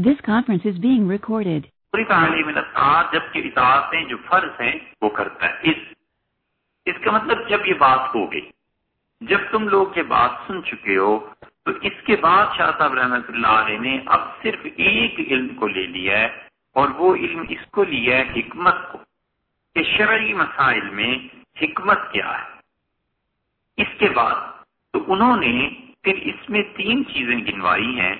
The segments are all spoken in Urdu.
This conference is being recorded. پوری تعلیم الاطاعت جبکہ اطاعتیں جو فرض ہیں، وہ کرتا ہے۔ اس اس کا مطلب جب یہ بات ہو گئی، جب تم لوگ یہ بات سن چکے ہو، تو اس کے بعد شاہ صاحب رحمت اللہ علیہ نے اب صرف ایک علم کو لے لیا ہے اور وہ علم اس کو لیا ہے حکمت کو کہ شرعی مسائل میں حکمت کیا ہے۔ اس کے بعد تو انہوں نے پھر اس میں تین چیزیں گنوائی ہیں۔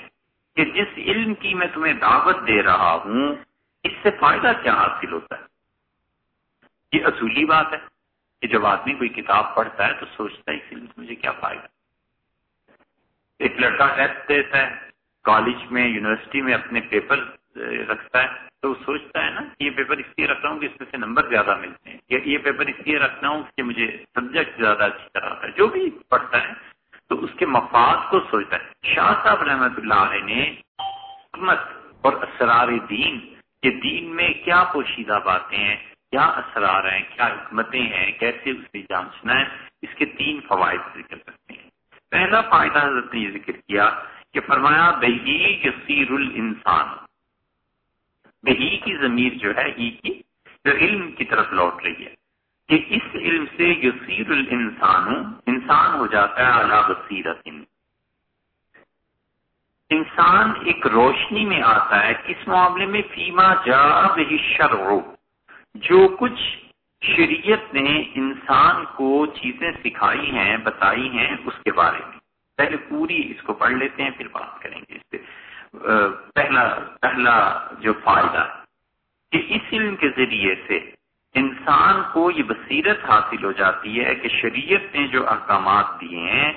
کہ جس علم کی میں تمہیں دعوت دے رہا ہوں، اس سے فائدہ کیا حاصل ہوتا ہے؟ یہ اصولی بات ہے کہ جب آدمی کوئی کتاب پڑھتا ہے تو سوچتا ہے اس علم سے مجھے کیا فائدہ ایک لڑکا ٹیسٹ دیتا ہے، کالج میں، یونیورسٹی میں اپنے پیپر رکھتا ہے تو وہ سوچتا ہے نا کہ یہ پیپر اس لیے رکھ رہا ہوں کہ اس میں سے نمبر زیادہ ملتے ہیں یا یہ پیپر اس لیے رکھنا ہوں کہ مجھے سبجیکٹ زیادہ اچھی طرح آتا ہے۔ جو بھی پڑھتا ہے تو اس کے مفاد کو سوچتا ہے۔ شاہ صاحب رحمت اللہ علیہ نے حکمت اور اسرار دین کہ دین میں کیا پوشیدہ باتیں ہیں، کیا اسرار ہیں، کیا حکمتیں ہیں، کیسے اسے جانچنا ہے، اس کے تین فوائد ذکر کرتے ہیں۔ پہلا فائدہ حضرت نے یہ ذکر کیا کہ فرمایا، بہی یسیر الانسان۔ بہی کی ضمیر جو ہے ای کی جو علم کی طرف لوٹ رہی ہے۔ کہ اس علم سے یسیر الانسان انسان ہو جاتا ہے اعلیٰ بصیرت انسان ایک روشنی میں آتا ہے۔ کس معاملے میں فیما جا بہی شرع جو کچھ شریعت نے انسان کو چیزیں سکھائی ہیں، بتائی ہیں اس کے بارے میں۔ پہلے پوری اس کو پڑھ لیتے ہیں، پھر بات کریں گے۔ اس سے پہلا پہلا جو فائدہ کہ اس علم کے ذریعے سے انسان کو یہ بصیرت حاصل ہو جاتی ہے کہ شریعت نے جو احکامات دیے ہیں،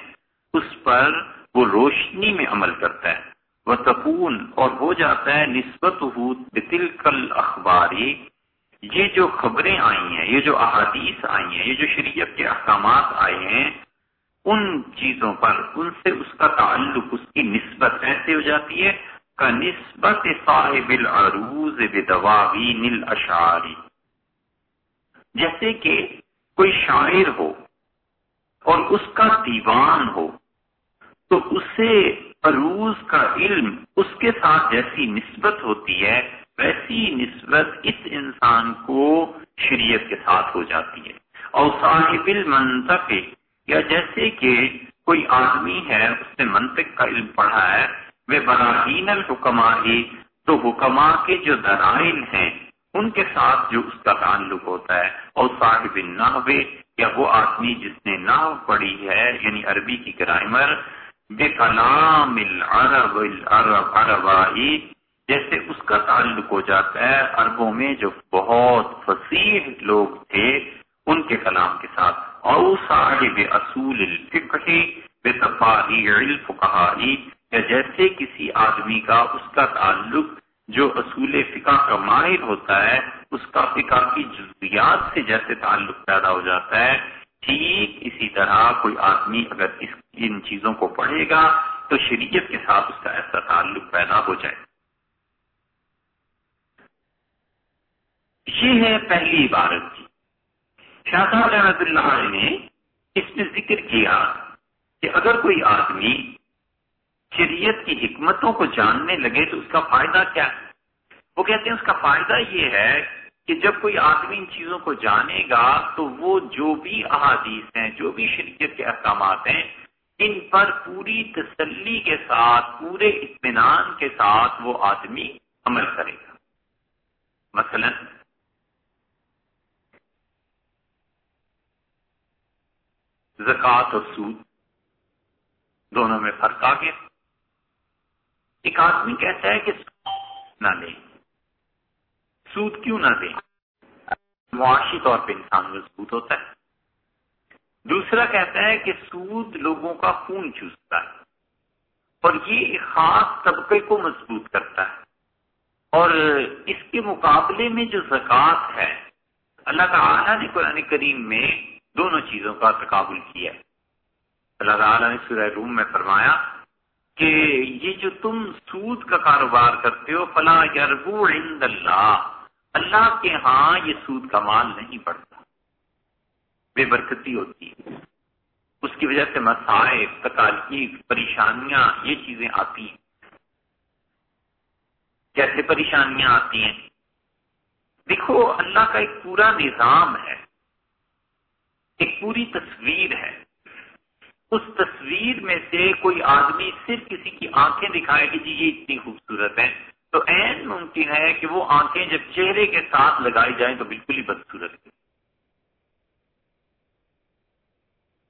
اس پر وہ روشنی میں عمل کرتا ہے۔ وہ تکون اور ہو جاتا ہے نسبت بتل کل اخباری یہ جو خبریں آئی ہیں، یہ جو احادیث آئی ہیں، یہ جو شریعت کے احکامات آئے ہیں، ان چیزوں پر، ان سے اس کا تعلق، اس کی نسبت ایسے ہو جاتی ہے کا نسبت صاحب العروض بدواوین الاشعاری جیسے کہ کوئی شاعر ہو اور اس کا دیوان ہو، تو اسے عروض کا علم اس کے ساتھ جیسی نسبت ہوتی ہے، ویسی نسبت اس انسان کو شریعت کے ساتھ ہو جاتی ہے۔ اور صاحب المنطق، یا جیسے کہ کوئی آدمی ہے، اس نے منطق کا علم پڑھا ہے، وہ براہین الحکما تو حکما کے جو درائل ہیں ان کے ساتھ جو اس کا تعلق ہوتا ہے، اور صاحب نحوے یا وہ آدمی جس نے نحو پڑھی ہے یعنی عربی کی گرائمر بے کلام العرب العرب عربائی، جیسے اس کا تعلق ہو جاتا ہے، عربوں میں جو بہت فصیح لوگ تھے، ان کے کلام کے ساتھ۔ او صاحب اصول الفقہ، بے تفاہی یا جیسے کسی آدمی کا اس کا تعلق جو اصول فقہ کا ماہر ہوتا ہے، اس کا فقہ کی جزیات سے جیسے تعلق پیدا ہو جاتا ہے۔ ٹھیک اسی طرح کوئی آدمی اگر اس، ان چیزوں کو پڑھے گا تو شریعت کے ساتھ اس کا ایسا تعلق پیدا ہو جائے۔ یہ ہے پہلی عبارت کی شاہ صاحب رحمت اللہ نے اس میں ذکر کیا کہ اگر کوئی آدمی شریعت کی حکمتوں کو جاننے لگے تو اس کا فائدہ کیا ہے؟ وہ کہتے ہیں اس کا فائدہ یہ ہے کہ جب کوئی آدمی ان چیزوں کو جانے گا تو وہ جو بھی احادیث ہیں، جو بھی شریعت کے احکامات ہیں، ان پر پوری تسلی کے ساتھ، پورے اطمینان کے ساتھ وہ آدمی عمل کرے گا۔ مثلاً، زکوٰۃ اور سود، دونوں میں فرق آ گیا۔ ایک آدمی کہتا ہے کہ نہ لیں۔ سود کیوں نہ دیں؟ معاشی طور پہ انسان مضبوط ہوتا ہے۔ دوسرا کہتا ہے کہ سود لوگوں کا خون چوستا ہے اور یہ ایک خاص طبقے کو مضبوط کرتا ہے۔ اور اس کے مقابلے میں جو زکوٰۃ ہے، اللہ تعالیٰ نے قرآن کریم میں دونوں چیزوں کا تقابل کیا۔ اللہ تعالیٰ نے سورہ روم میں فرمایا کہ یہ جو تم سود کا کاروبار کرتے ہو فلاں یربو عند اللہ۔ اللہ کے ہاں یہ سود کا مال نہیں پڑتا بے برکتی ہوتی ہے۔ اس کی وجہ سے مسائل تکالیف، پریشانیاں، یہ چیزیں آتی ہیں۔ کیسے پریشانیاں آتی ہیں؟ دیکھو، اللہ کا ایک پورا نظام ہے۔ ایک پوری تصویر ہے۔ اس تصویر میں سے کوئی آدمی صرف کسی کی آنکھیں دکھائے کہ جی یہ اتنی خوبصورت ہے تو این ممکن ہے کہ وہ آنکھیں جب چہرے کے ساتھ لگائی جائیں تو بالکل ہی بدسورت ہے۔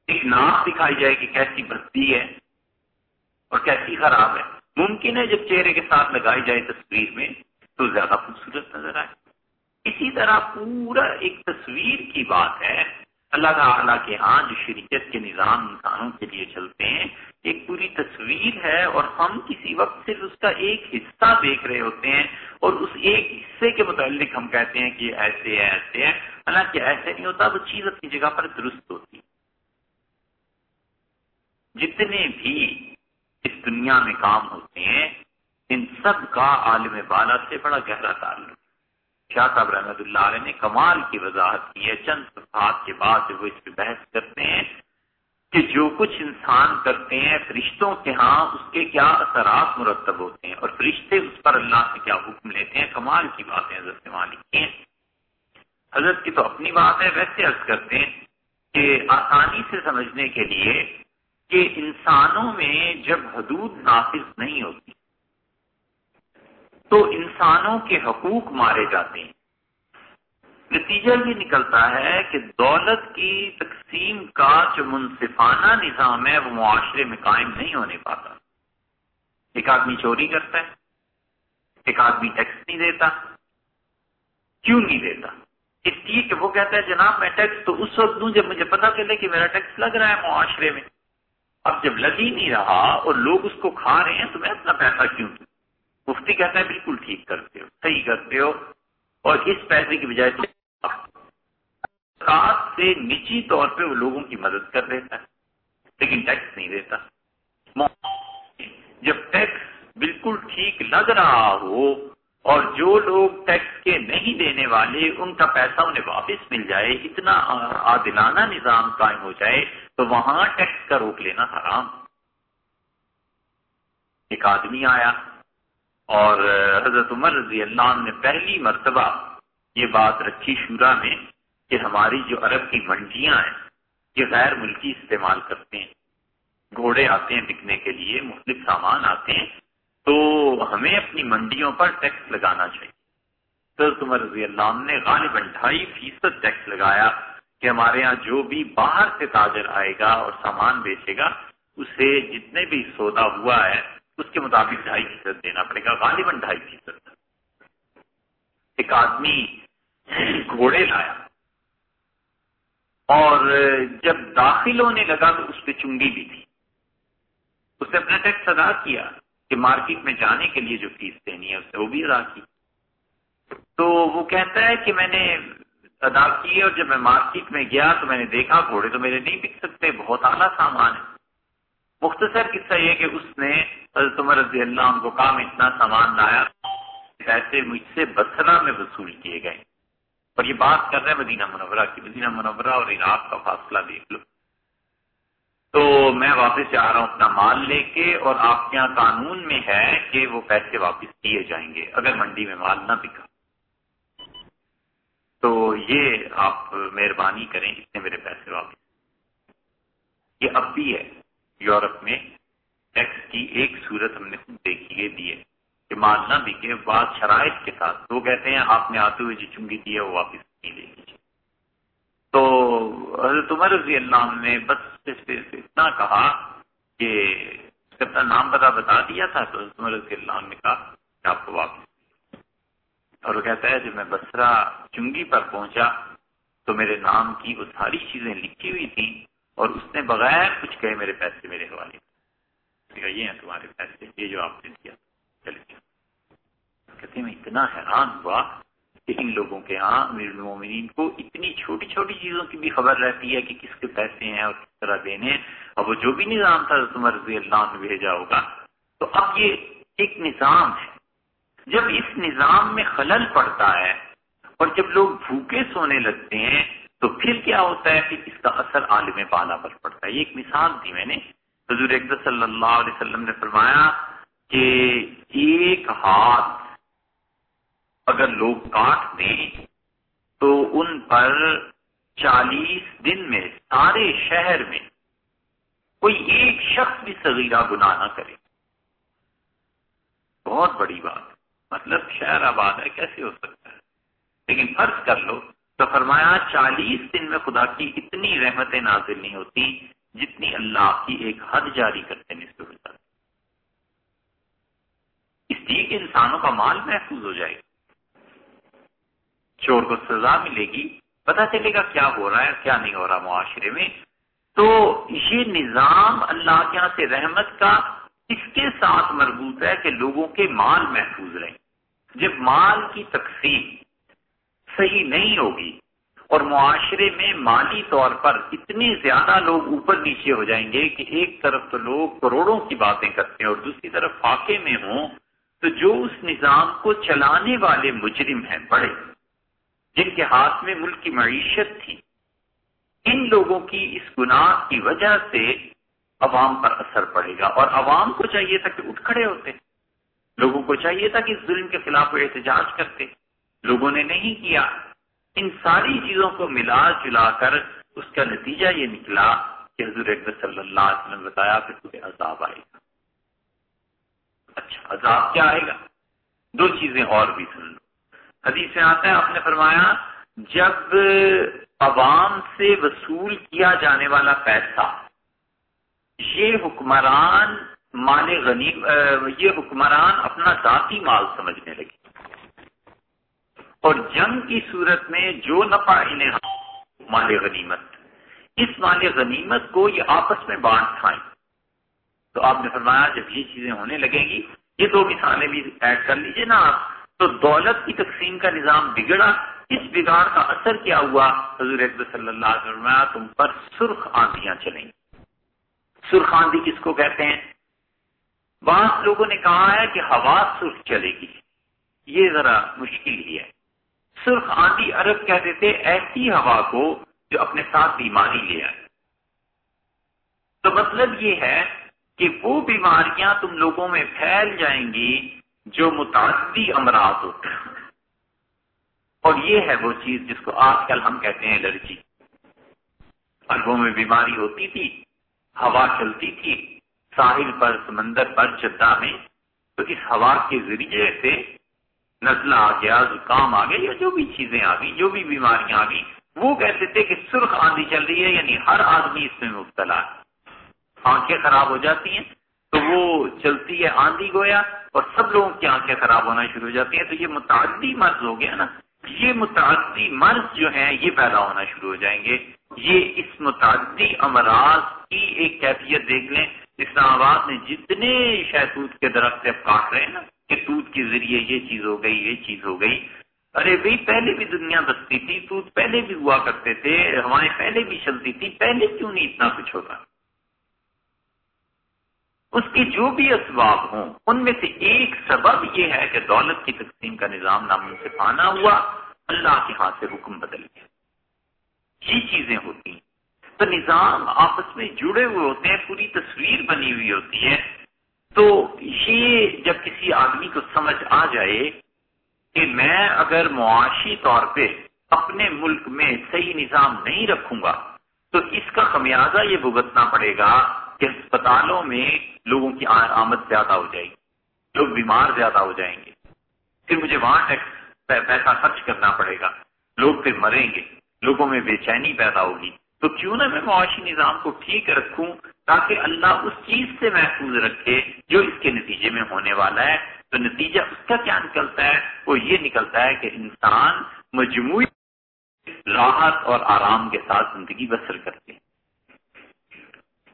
ایک ناک دکھائی جائے کہ کیسی بستی ہے اور کیسی خراب ہے۔ ممکن ہے جب چہرے کے ساتھ لگائی جائے تصویر میں تو زیادہ خوبصورت نظر آئے۔ اسی طرح پورا ایک تصویر کی بات ہے اللہ تعالیٰ کے ہاں جو شریعت کے نظام انسانوں کے لیے چلتے ہیں، ایک پوری تصویر ہے اور ہم کسی وقت صرف اس کا ایک حصہ دیکھ رہے ہوتے ہیں اور اس ایک حصے کے متعلق ہم کہتے ہیں کہ ایسے ہے ایسے ہے حالانکہ ایسے نہیں ہوتا، وہ چیز اپنی جگہ پر درست ہوتی۔ جتنے بھی اس دنیا میں کام ہوتے ہیں، ان سب کا عالم بالا سے بڑا گہرا تعلق۔ شاہ صاحب رحمت اللہ علیہ نے کمال کی وضاحت کی ہے۔ چند صفحات کے بعد وہ اس پہ بحث کرتے ہیں کہ جو کچھ انسان کرتے ہیں، فرشتوں کے ہاں اس کے کیا اثرات مرتب ہوتے ہیں اور فرشتے اس پر اللہ سے کیا حکم لیتے ہیں؟ کمال کی باتیں حضرت مالک کی ہیں۔ حضرت کی تو اپنی بات ہے، ویسے عرض کرتے ہیں کہ آسانی سے سمجھنے کے لیے کہ انسانوں میں جب حدود نافذ نہیں ہوتی تو انسانوں کے حقوق مارے جاتے ہیں۔ نتیجہ یہ نکلتا ہے کہ دولت کی تقسیم کا جو منصفانہ نظام ہے وہ معاشرے میں قائم نہیں ہونے پاتا۔ ایک آدمی چوری کرتا ہے، ایک آدمی ٹیکس نہیں دیتا۔ کیوں نہیں دیتا؟ اس لیے کہ وہ کہتا ہے، جناب میں ٹیکس تو اس وقت دوں جب مجھے پتا چلے کہ میرا ٹیکس لگ رہا ہے معاشرے میں۔ اب جب لگ ہی نہیں رہا اور لوگ اس کو کھا رہے ہیں تو میں اپنا پیسہ کیوں دوں؟ مفتی کہتا ہے بالکل ٹھیک کرتے ہو، صحیح کرتے ہو، اور اس پیسے کی بجائے سے سے نجی طور پہ وہ لوگوں کی مدد کر دیتا ہے، لیکن ٹیکس نہیں دیتا۔ جب ٹیکس بالکل ٹھیک لگ رہا ہو اور جو لوگ ٹیکس کے نہیں دینے والے، ان کا پیسہ انہیں واپس مل جائے، اتنا عادلانہ نظام قائم ہو جائے، تو وہاں ٹیکس کا روک لینا حرام۔ ایک آدمی آیا اور حضرت عمر رضی اللہ عنہ نے پہلی مرتبہ یہ بات رکھی شورا میں کہ ہماری جو عرب کی منڈیاں ہیں، یہ غیر ملکی استعمال کرتے ہیں۔ گھوڑے آتے ہیں بکنے کے لیے، مختلف سامان آتے ہیں۔ تو ہمیں اپنی منڈیوں پر ٹیکس لگانا چاہیے۔ حضرت عمر رضی اللہ عنہ نے غالباً ڈھائی فیصد ٹیکس لگایا کہ ہمارے ہاں جو بھی باہر سے تاجر آئے گا اور سامان بیچے گا، اسے جتنے بھی سودا ہوا ہے اس کے مطابق ڈھائی فیصد دینا پڑے گا، غالباً ڈھائی فیصد۔ ایک آدمی گھوڑے لایا اور جب داخل ہونے لگا تو اس پہ چنگی بھی تھی۔ اس نے اپنا ٹیکس ادا کیا کہ مارکیٹ میں جانے کے لیے جو فیس دینی ہے، اس نے وہ بھی ادا کی۔ تو وہ کہتا ہے کہ میں نے ادا کی اور جب میں مارکیٹ میں گیا تو میں نے دیکھا گھوڑے تو میرے نہیں بک سکتے، بہت اعلیٰ سامان ہے۔ مختصر قصہ یہ کہ اس نے حضرت عمر رضی اللہ عنہ کو کام اتنا سامان لایا پیسے مجھ سے بسرا میں وصول کیے گئے۔ اور یہ بات کر رہے ہیں مدینہ منورہ کی۔ مدینہ منورہ اور عراق کا فاصلہ دیکھ لو۔ تو میں واپس جا رہا ہوں اپنا مال لے کے اور آپ کے یہاں قانون میں ہے کہ وہ پیسے واپس کیے جائیں گے اگر منڈی میں مال نہ بکا۔ تو یہ آپ مہربانی کریں اتنے میرے پیسے واپس۔ یہ اب بھی ہے۔ یورپ میں ٹیکس کی ایک صورت ہم نے خود دیکھی ہے دی ہے کہ مال نہ بکے بعض شرائط کے ساتھ۔ وہ کہتے ہیں، آپ نے آتے ہوئے جو چنگی دی ہے، وہ واپس نہیں لے لیجیے تو حضرت عمر رضی اللہ عنہ نے بس اتنا کہا کہ اس اپنا نام پتا بتا دیا تھا۔ تو حضرت عمر رضی اللہ عنہ نے کہا کہ آپ کو واپس اور وہ کہتا ہے، جب میں بسرا چنگی پر پہنچا تو میرے نام کی وہ ساری چیزیں لکھی ہوئی تھیں۔ اور اس نے بغیر کچھ کہے میرے پیسے میرے حوالے یہ ہیں تمہارے پیسے، یہ جو آپ نے دیا۔ چلے کہتے میں اتنا حیران ہوا کہ ان لوگوں کے ہاں امیر المومنین کو اتنی چھوٹی چھوٹی چیزوں کی بھی خبر رہتی ہے کہ کس کے پیسے ہیں اور کس طرح دینے۔ ہیں اور وہ جو بھی نظام تھا تمہر رضی اللہ نے بھیجا ہوگا۔ تو اب یہ ایک نظام ہے۔ جب اس نظام میں خلل پڑتا ہے اور جب لوگ بھوکے سونے لگتے ہیں تو پھر کیا ہوتا ہے کہ اس کا اثر عالم بالا پر پڑتا ہے۔ یہ ایک مثال تھی میں نے۔ حضور صلی اللہ علیہ وسلم نے فرمایا کہ ایک ہاتھ اگر لوگ کاٹ دیں تو ان پر چالیس دن میں سارے شہر میں کوئی ایک شخص بھی صغیرہ گناہ نہ کرے۔ بہت بڑی بات۔ مطلب شہر آباد ہے، کیسے ہو سکتا ہے؟ لیکن فرض کر لو تو فرمایا، چالیس دن میں خدا کی اتنی رحمتیں نازل نہیں ہوتی جتنی اللہ کی ایک حد جاری کرتے ہیں اس اس لیے کہ انسانوں کا مال محفوظ ہو جائے گا۔ چور کو سزا ملے گی، پتہ چلے گا کیا ہو رہا ہے، کیا نہیں ہو رہا معاشرے میں۔ تو یہ نظام اللہ کے یہاں سے رحمت کا اس کے ساتھ مربوط ہے کہ لوگوں کے مال محفوظ رہیں۔ جب مال کی تقسیم صحیح نہیں ہوگی۔ اور معاشرے میں مالی طور پر اتنے زیادہ لوگ اوپر نیچے ہو جائیں گے کہ ایک طرف تو لوگ کروڑوں کی باتیں کرتے ہیں اور دوسری طرف فاقے میں ہوں، تو جو اس نظام کو چلانے والے مجرم ہیں، بڑے، جن کے ہاتھ میں ملک کی معیشت تھی، ان لوگوں کی اس گناہ کی وجہ سے عوام پر اثر پڑے گا۔ اور عوام کو چاہیے تھا کہ اٹھ کھڑے ہوتے، لوگوں کو چاہیے تھا کہ اس ظلم کے خلاف احتجاج کرتے۔ لوگوں نے نہیں کیا۔ ان ساری چیزوں کو ملا جلا کر اس کا نتیجہ یہ نکلا کہ حضور اکبر صلی اللہ علیہ وسلم بتایا پھر تمہیں عذاب آئے گا۔ اچھا عذاب کیا آئے گا؟ دو چیزیں اور بھی سن لو۔ حدیث سے آتا ہے، آپ نے فرمایا، جب عوام سے وصول کیا جانے والا پیسہ یہ حکمران مال غنی، یہ حکمران اپنا ذاتی مال سمجھنے لگے۔ اور جنگ کی صورت میں جو نفع انہیں مال غنیمت۔ اس مال غنیمت کو یہ آپس میں بانٹ کھائیں۔ تو آپ نے فرمایا جب یہ چیزیں ہونے لگیں گی، یہ دو مثالیں بھی ایڈ کر لیجیے نا آپ۔ تو دولت کی تقسیم کا نظام بگڑا، اس بگاڑ کا اثر کیا ہوا؟ حضور صلی اللہ علیہ وسلم تم پر سرخ آندیاں چلیں۔ سرخ آندھی کس کو کہتے ہیں؟ بعض لوگوں نے کہا ہے کہ ہوا سرخ چلے گی۔ یہ ذرا مشکل ہی ہے۔ سرخ آندھی عرب کہتے تھے ایسی ہوا کو جو اپنے ساتھ بیماری لے آئے۔ تو مطلب یہ ہے کہ وہ بیماریاں تم لوگوں میں پھیل جائیں گی جو متعدی امراض ہوتے ہیں۔ اور یہ ہے وہ چیز جس کو آج کل ہم کہتے ہیں الرجی۔ اربوں میں بیماری ہوتی تھی، ہوا چلتی تھی، ساحل پر، سمندر پر چدہ میں۔ تو اس ہوا کے ذریعے سے نزلہ آ گیا، زکام آ گیا، یا جو بھی چیزیں آ گئی جو بھی بیماریاں آ گئی وہ کہتے تھے کہ سرخ آندھی چل رہی ہے یعنی ہر آدمی اس میں مبتلا ہے۔ آنکھیں خراب ہو جاتی ہیں، تو وہ چلتی ہے آندھی گویا، اور سب لوگوں کی آنکھیں خراب ہونا شروع ہو جاتی ہیں۔ تو یہ متعدی مرض ہو گیا نا، یہ متعدی مرض جو ہیں، یہ پیدا ہونا شروع ہو جائیں گے۔ یہ اس متعدی امراض کی ایک کیفیت دیکھ لیں، اسلام آباد میں جتنے شہتوت کے درخت سے کاٹ رہے ہیں نا کہ توت کے ذریعے یہ چیز ہو گئی، یہ چیز ہو گئی۔ ارے بھائی، پہلے بھی دنیا بستی تھی توت پہلے بھی ہوا کرتے تھے ہوائیں پہلے بھی چلتی تھی، پہلے کیوں نہیں اتنا کچھ ہوتا؟ اس کے جو بھی اسباب ہوں، ان میں سے ایک سبب یہ ہے کہ دولت کی تقسیم کا نظام نام سے پانا ہوا، اللہ کے ہاتھ سے حکم بدل گیا۔ یہ چیزیں ہوتی ہیں۔ تو نظام آپس میں جڑے ہوئے ہوتے ہیں، پوری تصویر بنی ہوئی ہوتی ہے۔ تو یہ جب کسی آدمی کو سمجھ آ جائے کہ میں اگر معاشی طور پہ اپنے ملک میں صحیح نظام نہیں رکھوں گا، تو اس کا خمیازہ یہ بھگتنا پڑے گا کہ اسپتالوں میں لوگوں کی آمد زیادہ ہو جائے گی، لوگ بیمار زیادہ ہو جائیں گے۔ پھر مجھے وہاں ٹیکس پیسہ خرچ کرنا پڑے گا۔ لوگ پھر مریں گے، لوگوں میں بے چینی پیدا ہوگی۔ تو کیوں نہ میں معاشی نظام کو ٹھیک رکھوں تاکہ اللہ اس چیز سے محفوظ رکھے جو اس کے نتیجے میں ہونے والا ہے۔ تو نتیجہ اس کا کیا نکلتا ہے؟ وہ یہ نکلتا ہے کہ انسان مجموعی راحت اور آرام کے ساتھ زندگی بسر کرتے ہیں۔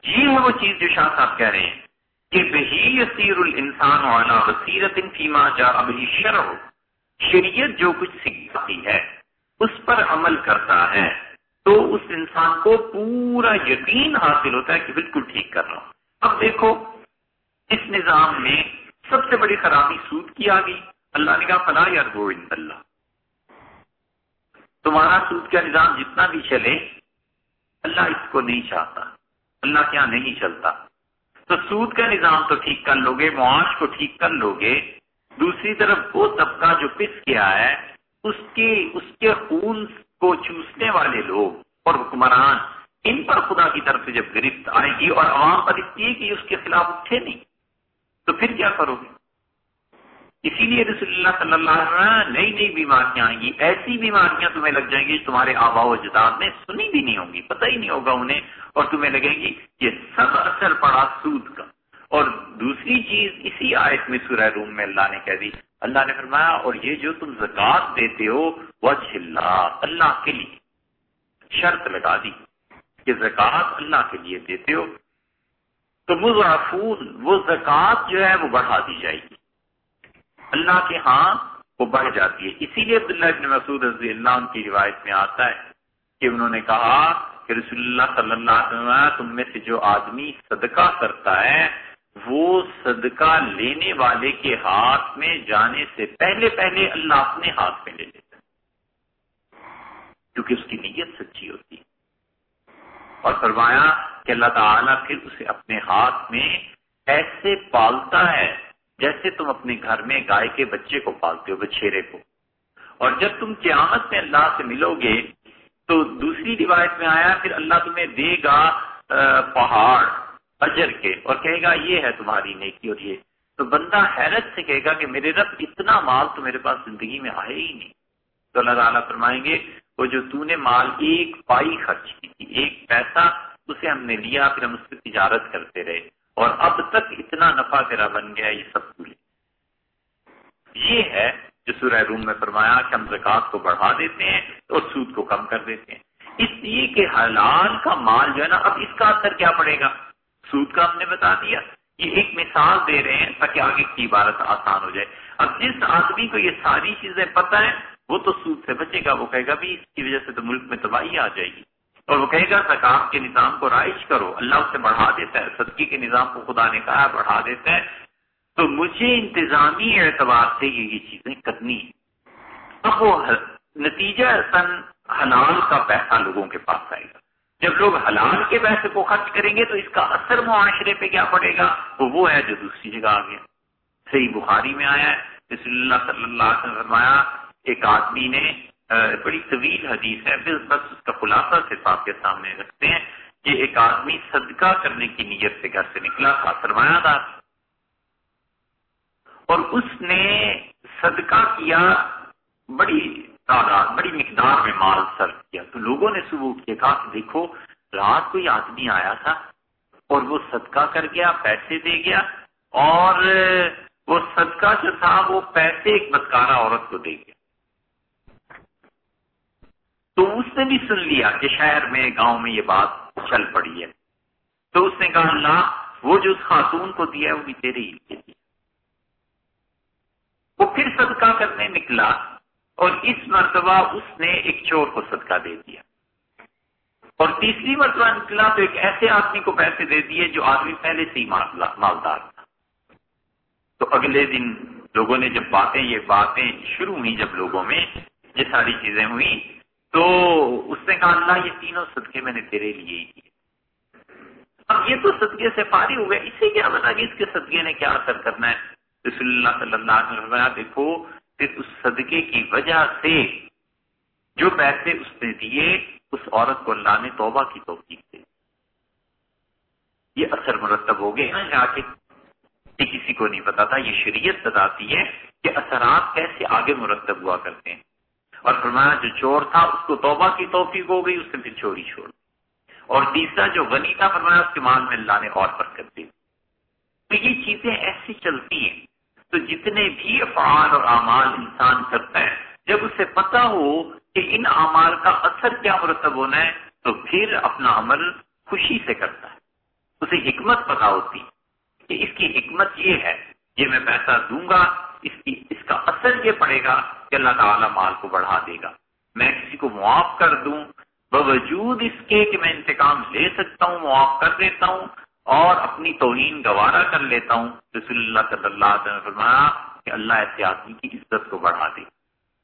یہ ہے وہ چیز جو شاہ صاحب کہہ رہے ہیں کہ بہی یسیر الانسان والا بصیرت فیما جا ابھی شرح شریعت جو کچھ سکھاتی ہے، اس پر عمل کرتا ہے۔ تو اس انسان کو پورا یقین حاصل ہوتا ہے کہ بالکل ٹھیک کر رہا ہوں۔ اب دیکھو، اس نظام میں سب سے بڑی خرابی سود کی آ گئی۔ اللہ نے کہا فلاح یار گوند اللہ۔ تمہارا سود کا نظام جتنا بھی چلے، اللہ اس کو نہیں چاہتا۔ اللہ کیا نہیں چلتا۔ تو سود کا نظام تو ٹھیک کر لو گے معاش کو ٹھیک کر لو گے دوسری طرف وہ طبقہ جو پس گیا ہے، اس کے اس کے خون کو چوسنے والے لوگ اور حکمران ان پر خدا کی طرف سے جب گرفت آئے گی اور عوام پر اس لیے کہ اس کے خلاف اٹھے نہیں، تو پھر کیا کرو گے؟ اسی لیے رسول اللہ صلی اللہ علیہ وسلم نئی نئی بیماریاں آئیں گی، ایسی بیماریاں تمہیں لگ جائیں گی تمہارے آبا و جداد نے سنی بھی نہیں ہوں گی، پتہ ہی نہیں ہوگا انہیں، اور تمہیں لگے گی یہ سب اثر پڑا سود کا۔ اور دوسری چیز اسی آیت میں سورہ روم میں اللہ نے کہہ دی اللہ نے فرمایا، اور یہ جو تم زکات دیتے ہو وہ اللہ اللہ کے لیے۔ شرط لگا دی کہ زکات اللہ کے لیے دیتے ہو۔ تو وہ وہ زکات جو ہے، وہ بڑھا دی جائے گی۔ اللہ کے ہاں وہ بڑھ جاتی ہے۔ اسی لیے عبداللہ ابن مسعود رضی اللہ عنہ کی روایت میں آتا ہے کہ انہوں نے کہا کہ رسول اللہ صلی اللہ علیہ وسلم، تم میں سے جو آدمی صدقہ کرتا ہے وہ صدقہ لینے والے کے ہاتھ میں جانے سے پہلے پہلے اللہ اپنے ہاتھ میں لے لیتا کیونکہ اس کی نیت سچی ہوتی اور فرمایا کہ اللہ تعالیٰ پھر اسے اپنے ہاتھ میں ایسے پالتا ہے جیسے تم اپنے گھر میں گائے کے بچے کو پالتے ہو، بچھیرے کو۔ اور جب تم قیامت میں اللہ سے ملو گے تو دوسری روایت میں آیا، پھر اللہ تمہیں دے گا پہاڑ۔ اجر کے اور کہے گا یہ ہے تمہاری نیکی اور یہ۔ تو بندہ حیرت سے کہے گا کہ میرے رب اتنا مال تو میرے پاس زندگی میں آئے ہی نہیں۔ تو اللہ تعالیٰ فرمائیں گے، وہ جو تو نے مال ایک پائی خرچ کی تھی، ایک پیسہ، اسے ہم نے لیا، پھر ہم اس پہ تجارت کرتے رہے۔ اور اب تک اتنا نفع تیرا بن گیا یہ سب بھولے یہ ہے جو سورہ روم میں فرمایا کہ ہم زکات کو بڑھا دیتے ہیں اور سود کو کم کر دیتے ہیں۔ اس لیے کہ حلال کا مال جو ہے نا، اب اس کا اثر کیا پڑے گا؟ سود کا ہم نے بتا دیا۔ یہ ایک مثال دے رہے ہیں تاکہ آگے کی عبارت آسان ہو جائے۔ اب جس آدمی کو یہ ساری چیزیں پتہ ہیں، وہ تو سود سے بچے گا، وہ کہے گا بھی اس کی وجہ سے تو ملک میں تباہی آ جائے گی۔ اور وہ کہے گا، زکات کے نظام کو رائج کرو، اللہ اسے بڑھا دیتا ہے، صدقے کے نظام کو خدا نے کہا بڑھا دیتا ہے۔ تو مجھے انتظامی اعتبار سے یہ یہ چیزیں کرنی اب وہ نتیجہ سن حلال کا پیسہ لوگوں کے پاس آئے گا۔ جب لوگ حلال کے پیسے کو خرچ کریں گے تو اس کا اثر معاشرے پہ کیا پڑے گا؟ وہ وہ ہے جو دوسری جگہ آ گیا صحیح بخاری میں آیا ہے، رسول اللہ صلی اللہ علیہ وسلم فرمایا، ایک آدمی نے بڑی طویل حدیث ہے پھر بس اس کا خلاصہ صرف آپ کے سامنے رکھتے ہیں کہ ایک آدمی صدقہ کرنے کی نیت سے گھر سے نکلا تھا۔ سرمایہ دار اور اس نے صدقہ کیا، بڑی تعداد، بڑی مقدار میں مال سر کیا۔ تو لوگوں نے صبح اٹھ کے کہا کہ دیکھو، رات کوئی آدمی آیا تھا اور وہ صدقہ کر گیا، پیسے دے گیا اور وہ صدقہ جو تھا وہ پیسے ایک بدکارہ عورت کو دے گیا۔ تو اس نے بھی سن لیا کہ شہر میں، گاؤں میں یہ بات چل پڑی ہے۔ تو اس نے کہا، اللہ، وہ جو اس خاتون کو دیا ہے، وہ بھی تیرے ہی لیے دیا۔ وہ پھر صدقہ کرنے نکلا۔ اور اس مرتبہ اس نے ایک چور کو صدقہ دے دیا۔ اور تیسری مرتبہ نکلا تو ایک ایسے آدمی کو پیسے دے دیے جو آدمی پہلے سے ہی مالدار تھا۔ تو اگلے دن لوگوں نے جب باتیں، یہ باتیں شروع ہوئی جب لوگوں میں، یہ ساری چیزیں ہوئی تو اس نے کہا، اللہ یہ تینوں صدقے میں نے تیرے لیے ہی دیے اب یہ تو صدقے سے پاری ہوئے اسے کیا بتا کہ اس کے صدقے نے کیا اثر کرنا ہے؟ رسول اللہ صلی اللہ علیہ وسلم دیکھو کہ اس صدقے کی وجہ سے جو پیسے اس نے دیے، اس عورت کو اللہ نے توبہ کی توفیق دے یہ اثر مرتب ہو گئے جا کے کسی کو نہیں پتا تھا، یہ شریعت بتاتی ہے کہ اثرات کیسے آگے مرتب ہوا کرتے ہیں۔ اور فرمایا، جو چور تھا، اس کو توبہ کی توفیق ہو گئی، اس نے پھر چوری چھوڑ اور تیسرا، جو غنی تھا، فرمایا، اس کے مال میں اللہ نے اور برکت دی۔ تو یہ چیزیں ایسی چلتی ہیں تو جتنے بھی افعال اور اعمال انسان کرتا ہے، جب اسے پتا ہو کہ ان اعمال کا اثر کیا مرتب ہونا ہے، تو پھر اپنا عمل خوشی سے کرتا ہے۔ اسے حکمت پتا ہوتی کہ اس کی حکمت یہ ہے، یہ میں پیسہ دوں گا، اس کی، اس کا اثر یہ پڑے گا کہ اللہ تعالیٰ مال کو بڑھا دے گا۔ میں کسی کو معاف کر دوں باوجود اس کے کہ میں انتقام لے سکتا ہوں، معاف کر دیتا ہوں اور اپنی توہین گوارا کر لیتا ہوں۔ رسول اللہ صلی اللہ علیہ وسلم فرمایا کہ اللہ ایسے آدمی کی عزت کو بڑھا دے۔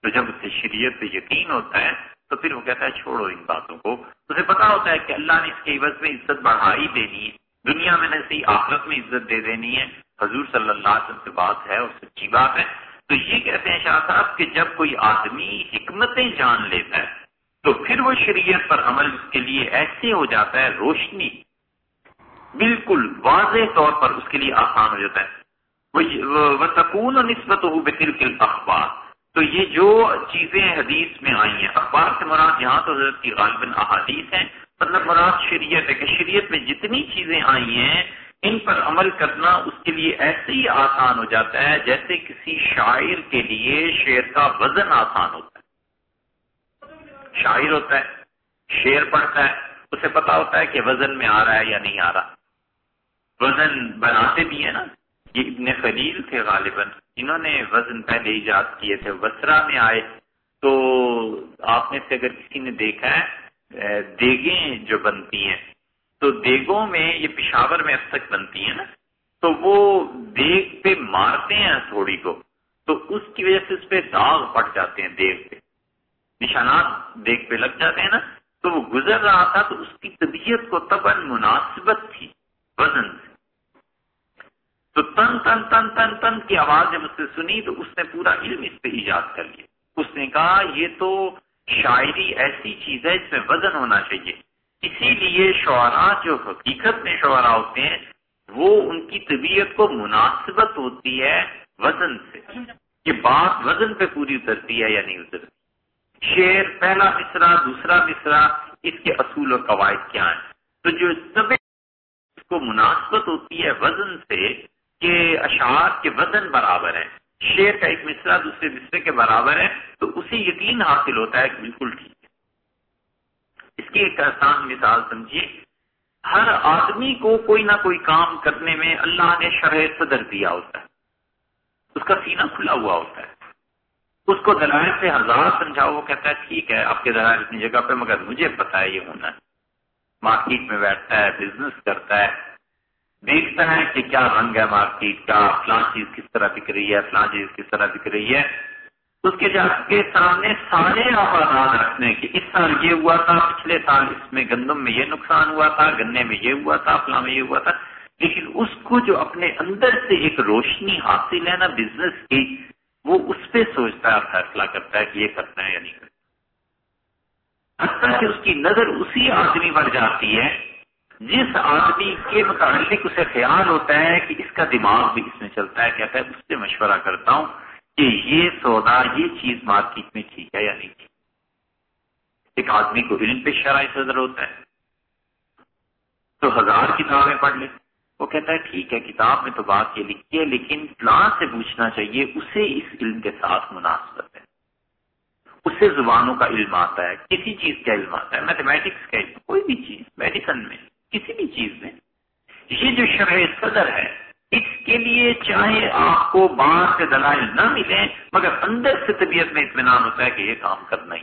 تو جب اسے شریعت پہ یقین ہوتا ہے، تو پھر وہ کہتا ہے، چھوڑو ان باتوں کو۔ اسے پتا ہوتا ہے کہ اللہ نے اس کے عوض میں عزت بڑھا ہی دینی ہے۔ دنیا میں نے صحیح آخرت میں عزت دے دینی ہے۔ حضور صلی اللہ علیہ وسلم سے بات ہے، اور سچی بات ہے۔ تو یہ کہتے ہیں شاہ صاحب کہ جب کوئی آدمی حکمتیں جان لیتا ہے، تو پھر وہ شریعت پر عمل اس کے لیے ایسے ہو جاتا ہے، روشنی۔ بالکل واضح طور پر اس کے لیے آسان ہو جاتا ہے۔ وہ سکون و نسبت ہو بکل اخبار تو یہ جو چیزیں حدیث میں آئی ہیں، اخبار سے مراد یہاں تو حضرت کی غالباً احادیث ہیں مطلب مراد شریعت ہے کہ شریعت میں جتنی چیزیں آئی ہیں، ان پر عمل کرنا اس کے لیے ایسے ہی آسان ہو جاتا ہے جیسے کسی شاعر کے لیے شعر کا وزن آسان ہوتا ہے۔ شاعر ہوتا ہے، شعر پڑھتا ہے، اسے پتا ہوتا ہے کہ وزن میں آ رہا ہے یا نہیں آ رہا۔ وزن بناتے بھی ہیں نا۔ یہ ابن خلیل تھے غالباً۔ انہوں نے وزن پہلے ایجاد کیے تھے۔ وسرا میں آئے۔ تو آپ نے سے اگر کسی نے دیکھا ہے دیگیں جو بنتی ہیں۔ تو دیگوں میں یہ پشاور میں اب تک بنتی ہیں نا۔ تو وہ دیگ پہ مارتے ہیں تھوڑی کو۔ تو اس کی وجہ سے اس پہ داغ پٹ جاتے ہیں دیگ پہ۔ نشانات دیگ پہ لگ جاتے ہیں نا۔ تو وہ گزر رہا تھا تو اس کی طبیعت کو تبن مناسبت تھی۔ وزن سے۔ تو تن تن تن تن تن کی آواز جب اس سے سنی تو اس نے پورا علم اس پہ ایجاد کر لیا۔ اس نے کہا، یہ تو شاعری ایسی چیز ہے اس میں وزن ہونا چاہیے۔ اسی لیے شعراء جو حقیقت میں شعراء ہوتے ہیں، وہ ان کی طبیعت کو مناسبت ہوتی ہے وزن سے۔ یہ بات وزن پہ پوری اترتی ہے یا نہیں اترتی؟ شعر، پہلا مصرا دوسرا مصرا اس کے اصول اور قواعد کیا ہیں؟ تو جو اس کو مناسبت ہوتی ہے وزن سے کہ اشعار کے وزن برابر ہے شعر کا ایک مصرع دوسرے مصرے کے برابر ہے تو اسے یقین حاصل ہوتا ہے کہ بالکل ٹھیک ہے۔ اس کی ایک آسان مثال سمجھیے۔ ہر آدمی کو کوئی نہ کوئی کام کرنے میں اللہ نے شرح صدر دیا ہوتا ہے۔ اس کا سینہ کھلا ہوا ہوتا ہے۔ اس کو دلائل سے ہزار سمجھاؤ، وہ کہتا ہے، ٹھیک ہے، آپ کے دلائل اپنی جگہ پہ، مگر مجھے پتا ہے، یہ ہونا ہے۔ مارکیٹ میں بیٹھتا ہے بزنس کرتا ہے۔ دیکھتا ہے کہ کیا رنگ ہے مارکیٹ کا، فلاں چیز کس طرح دکھ رہی ہے، فلاں چیز کس طرح دکھ رہی ہے۔ اس کے جا کے سامنے سارے آبادات رکھنے کے اس سال یہ ہوا تھا، پچھلے سال اس میں گندم میں یہ نقصان ہوا تھا، گنے میں یہ ہوا تھا، فلاں میں یہ ہوا تھا۔ لیکن اس کو جو اپنے اندر سے ایک روشنی حاصل ہے نا بزنس کی، وہ اس پہ سوچتا ہے فیصلہ کرتا ہے کہ یہ کرتا ہے یا نہیں کرتا۔ کہ اس کی نظر اسی آدمی پر جاتی ہے جس آدمی کے متعلق اسے خیال ہوتا ہے کہ اس کا دماغ بھی اس میں چلتا ہے، کہتا ہے، اس سے مشورہ کرتا ہوں کہ یہ سودا، یہ چیز مارکیٹ میں ٹھیک ہے یا نہیں ٹھیک۔ ایک آدمی کو علم پہ شرائع صدر ہوتا ہے۔ تو ہزار کتابیں پڑھ لے۔ وہ کہتا ہے، ٹھیک ہے، کتاب میں تو بات یہ لکھی ہے، لیکن کلاس سے پوچھنا چاہیے، اسے اس علم کے ساتھ مناسبت ہے۔ اس سے زبانوں کا علم آتا ہے، کسی چیز کا علم آتا ہے، میتھمیٹکس کا علم، کوئی بھی چیز، میڈیسن میں۔ کسی بھی چیز میں۔ یہ جو شرح صدر ہے، اس کے لیے چاہے آپ کو باہر سے دلائل نہ ملیں، مگر اندر سے طبیعت میں اطمینان ہوتا ہے کہ یہ کام کرنا ہی۔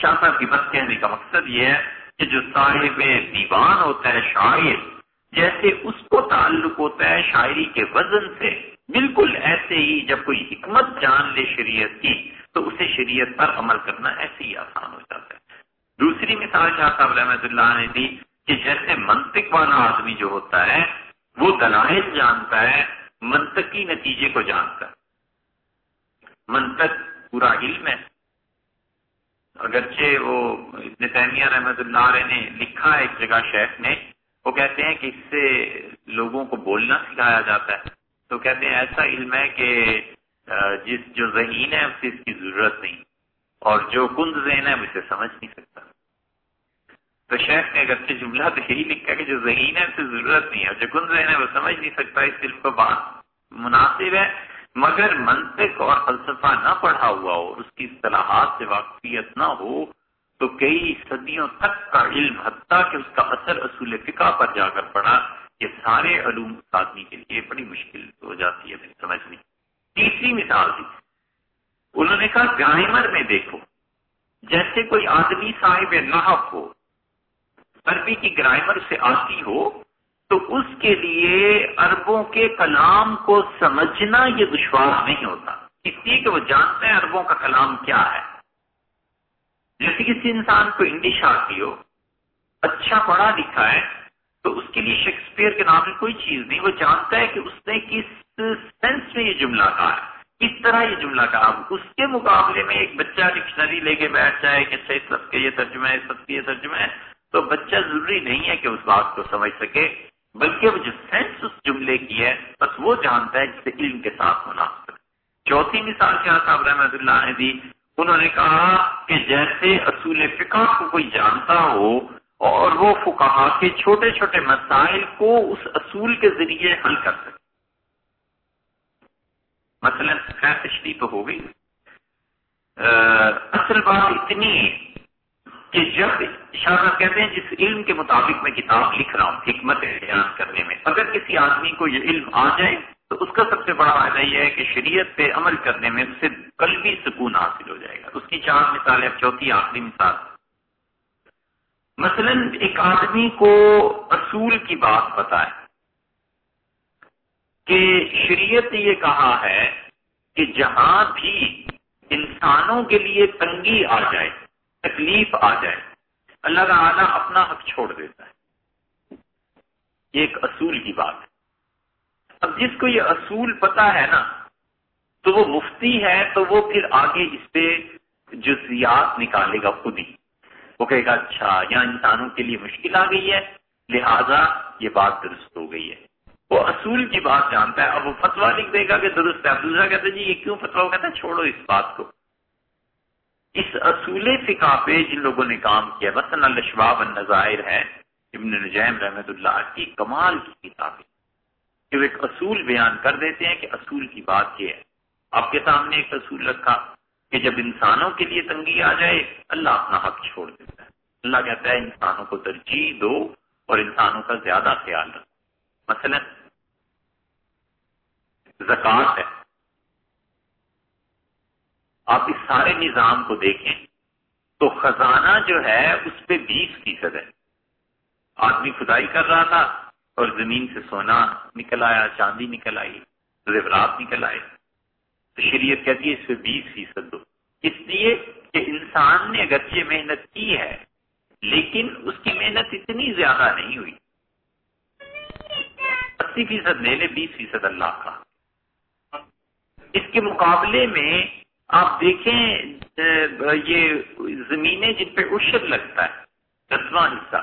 شاہ صاحب کی بس کہنے کا مقصد یہ ہے کہ جو صاحب دیوان ہوتا ہے، شاعر، جیسے اس کو تعلق ہوتا ہے شاعری کے وزن سے، بالکل ایسے ہی جب کوئی حکمت جان لے شریعت کی، تو اسے شریعت پر عمل کرنا ایسے ہی آسان ہو جاتا ہے۔ دوسری مثال شاہ صاحب رحمۃ اللہ نے دی۔ کہ جیسے منطق والا آدمی جو ہوتا ہے، وہ دلائل جانتا ہے، منطقی نتیجے کو جانتا ہے۔ منطق پورا علم ہے۔ اگرچہ وہ ابن تیمیہ رحمت اللہ علیہ نے لکھا ہے ایک جگہ شیخ نے، وہ کہتے ہیں کہ اس سے لوگوں کو بولنا سکھایا جاتا ہے۔ تو کہتے ہیں ایسا علم ہے کہ جس جو ذہین ہے، اسے اس کی ضرورت نہیں۔ اور جو کند ذہن ہے اسے سمجھ نہیں سکتا۔ تو شیخ نے اگرچہ جملہ تو یہی لکھا کہ جو ذہین ہے اسے ضرورت نہیں ہے جو گن ذہن ہے وہ سمجھ نہیں سکتا اس علم کو بات مناسب ہے، مگر منطق اور فلسفہ نہ پڑھا ہوا ہو، اس کی اصطلاحات سے واقفیت نہ ہو، تو کئی صدیوں تک کا علم حتیٰ کہ اس کا اثر اصول فقہ پر جا کر پڑا، یہ سارے علوم آدمی کے لیے بڑی مشکل ہو جاتی ہے سمجھنی تیسری مثال تھی انہوں نے کہا، گرائمر میں دیکھو، جیسے کوئی آدمی صاحب نحف ہو عربی کی گرائمر سے آتی ہو، تو اس کے لیے عربوں کے کلام کو سمجھنا یہ دشوار نہیں ہوتا۔ اس لیے کہ وہ جانتے ہیں عربوں کا کلام کیا ہے۔ جیسے کسی انسان کو انگلش آتی ہو اچھا پڑھا لکھا ہے، تو اس کے لیے شیکسپیئر کے نام میں کوئی چیز نہیں، وہ جانتا ہے کہ اس نے کس سینس میں یہ جملہ کہا ہے اس طرح یہ جملہ کہا اس کے مقابلے میں ایک بچہ ڈکشنری لے کے بیٹھ جائے کہ اچھا، اس لفظ کا یہ ترجمہ ہے، اس لفظ کا یہ ترجمہ ہے تو بچہ ضروری نہیں ہے کہ اس بات کو سمجھ سکے، بلکہ وہ جو سینس اس جملے کی ہے، بس وہ جانتا ہے جسے علم کے ساتھ مناسب چوتھی مثال کیا صاحب رحمت اللہ نے دی۔ انہوں نے کہا کہ جیسے اصول فقہ کو کوئی جانتا ہو اور وہ فقہا کے چھوٹے چھوٹے مسائل کو اس اصول کے ذریعے حل کر سکے۔ مثلا خیر تشریح تو ہو گئی۔ اصل بات اتنی ہے کہ جب شاہ کہتے ہیں جس علم کے مطابق میں کتاب لکھ رہا ہوں، حکمت بیان کرنے میں۔ اگر کسی آدمی کو یہ علم آ جائے، تو اس کا سب سے بڑا فائدہ یہ ہے کہ شریعت پہ عمل کرنے میں اس سے قلبی سکون حاصل ہو جائے گا۔ اس کی چار مثالیں، اب چوتھی آخری مثال۔ مثلا ایک آدمی کو اصول کی بات پتا ہے کہ شریعت یہ کہا ہے کہ جہاں بھی انسانوں کے لیے تنگی آ جائے تکلیف آ جائے۔ اللہ تعالیٰ اپنا حق چھوڑ دیتا ہے۔ یہ ایک اصول کی بات ہے۔ اب جس کو یہ اصول پتا ہے نا، تو وہ مفتی ہے، تو وہ پھر آگے اس پہ جزیات نکالے گا خود ہی۔ وہ کہے گا اچھا یہاں انسانوں کے لیے مشکل آ گئی ہے، لہذا یہ بات درست ہو گئی ہے۔ وہ اصول کی بات جانتا ہے۔ اب وہ فتوا لکھ دے گا کہ درست ہے۔ دوسرا کہتا ہے جی یہ کیوں فتوا کہتا ہے، چھوڑو اس بات کو۔ اس اصول فقہ پہ جن لوگوں نے کام کیا، مثلا الشباب النظائر ہے ابن نجیم رحمت اللہ کی کمال کی کتاب ہے کہ وہ ایک اصول بیان کر دیتے ہیں کہ اصول کی بات یہ ہے۔ آپ کے سامنے ایک اصول رکھا کہ جب انسانوں کے لیے تنگی آ جائے، اللہ اپنا حق چھوڑ دیتا ہے۔ اللہ کہتا ہے انسانوں کو ترجیح دو اور انسانوں کا زیادہ خیال رکھو۔ مثلا زکات ہے۔ آپ اس سارے نظام کو دیکھیں تو خزانہ جو ہے اس پہ بیس فیصد ہے۔ آدمی کھدائی کر رہا تھا اور زمین سے سونا نکل آیا، چاندی نکل آئی، زیورات نکل آئے۔ تو شریعت کہتی ہے اس پہ بیس فیصد دو۔ اس لیے کہ انسان نے اگر یہ محنت کی ہے، لیکن اس کی محنت اتنی زیادہ نہیں ہوئی۔ اسی فیصد لے لے، بیس فیصد اللہ کا۔ اس کے مقابلے میں آپ دیکھیں یہ زمینیں جن پہ اشر لگتا ہے دسواں حصہ۔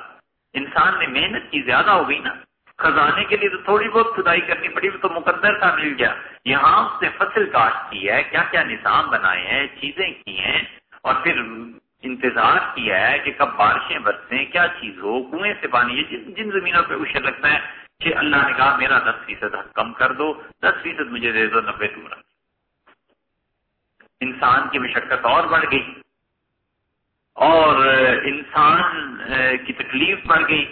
انسان نے محنت کی زیادہ ہو گئی نا، خزانے کے لیے تو تھوڑی بہت کھدائی کرنی پڑی تو مقدر کا مل گیا۔ یہاں اس نے فصل کاشت کی ہے کیا کیا نظام بنائے ہیں، چیزیں کی ہیں، اور پھر انتظار کیا ہے کہ کب بارشیں برسیں، کیا چیز ہو، کنویں سے پانی جن جن زمینوں پہ اشر لگتا ہے، کہ اللہ نے کہا، میرا دس فیصد کم کر دو، دس فیصد مجھے دے دو، نبے تم رکھ انسان کی مشقت اور بڑھ گئی اور انسان کی تکلیف بڑھ گئی۔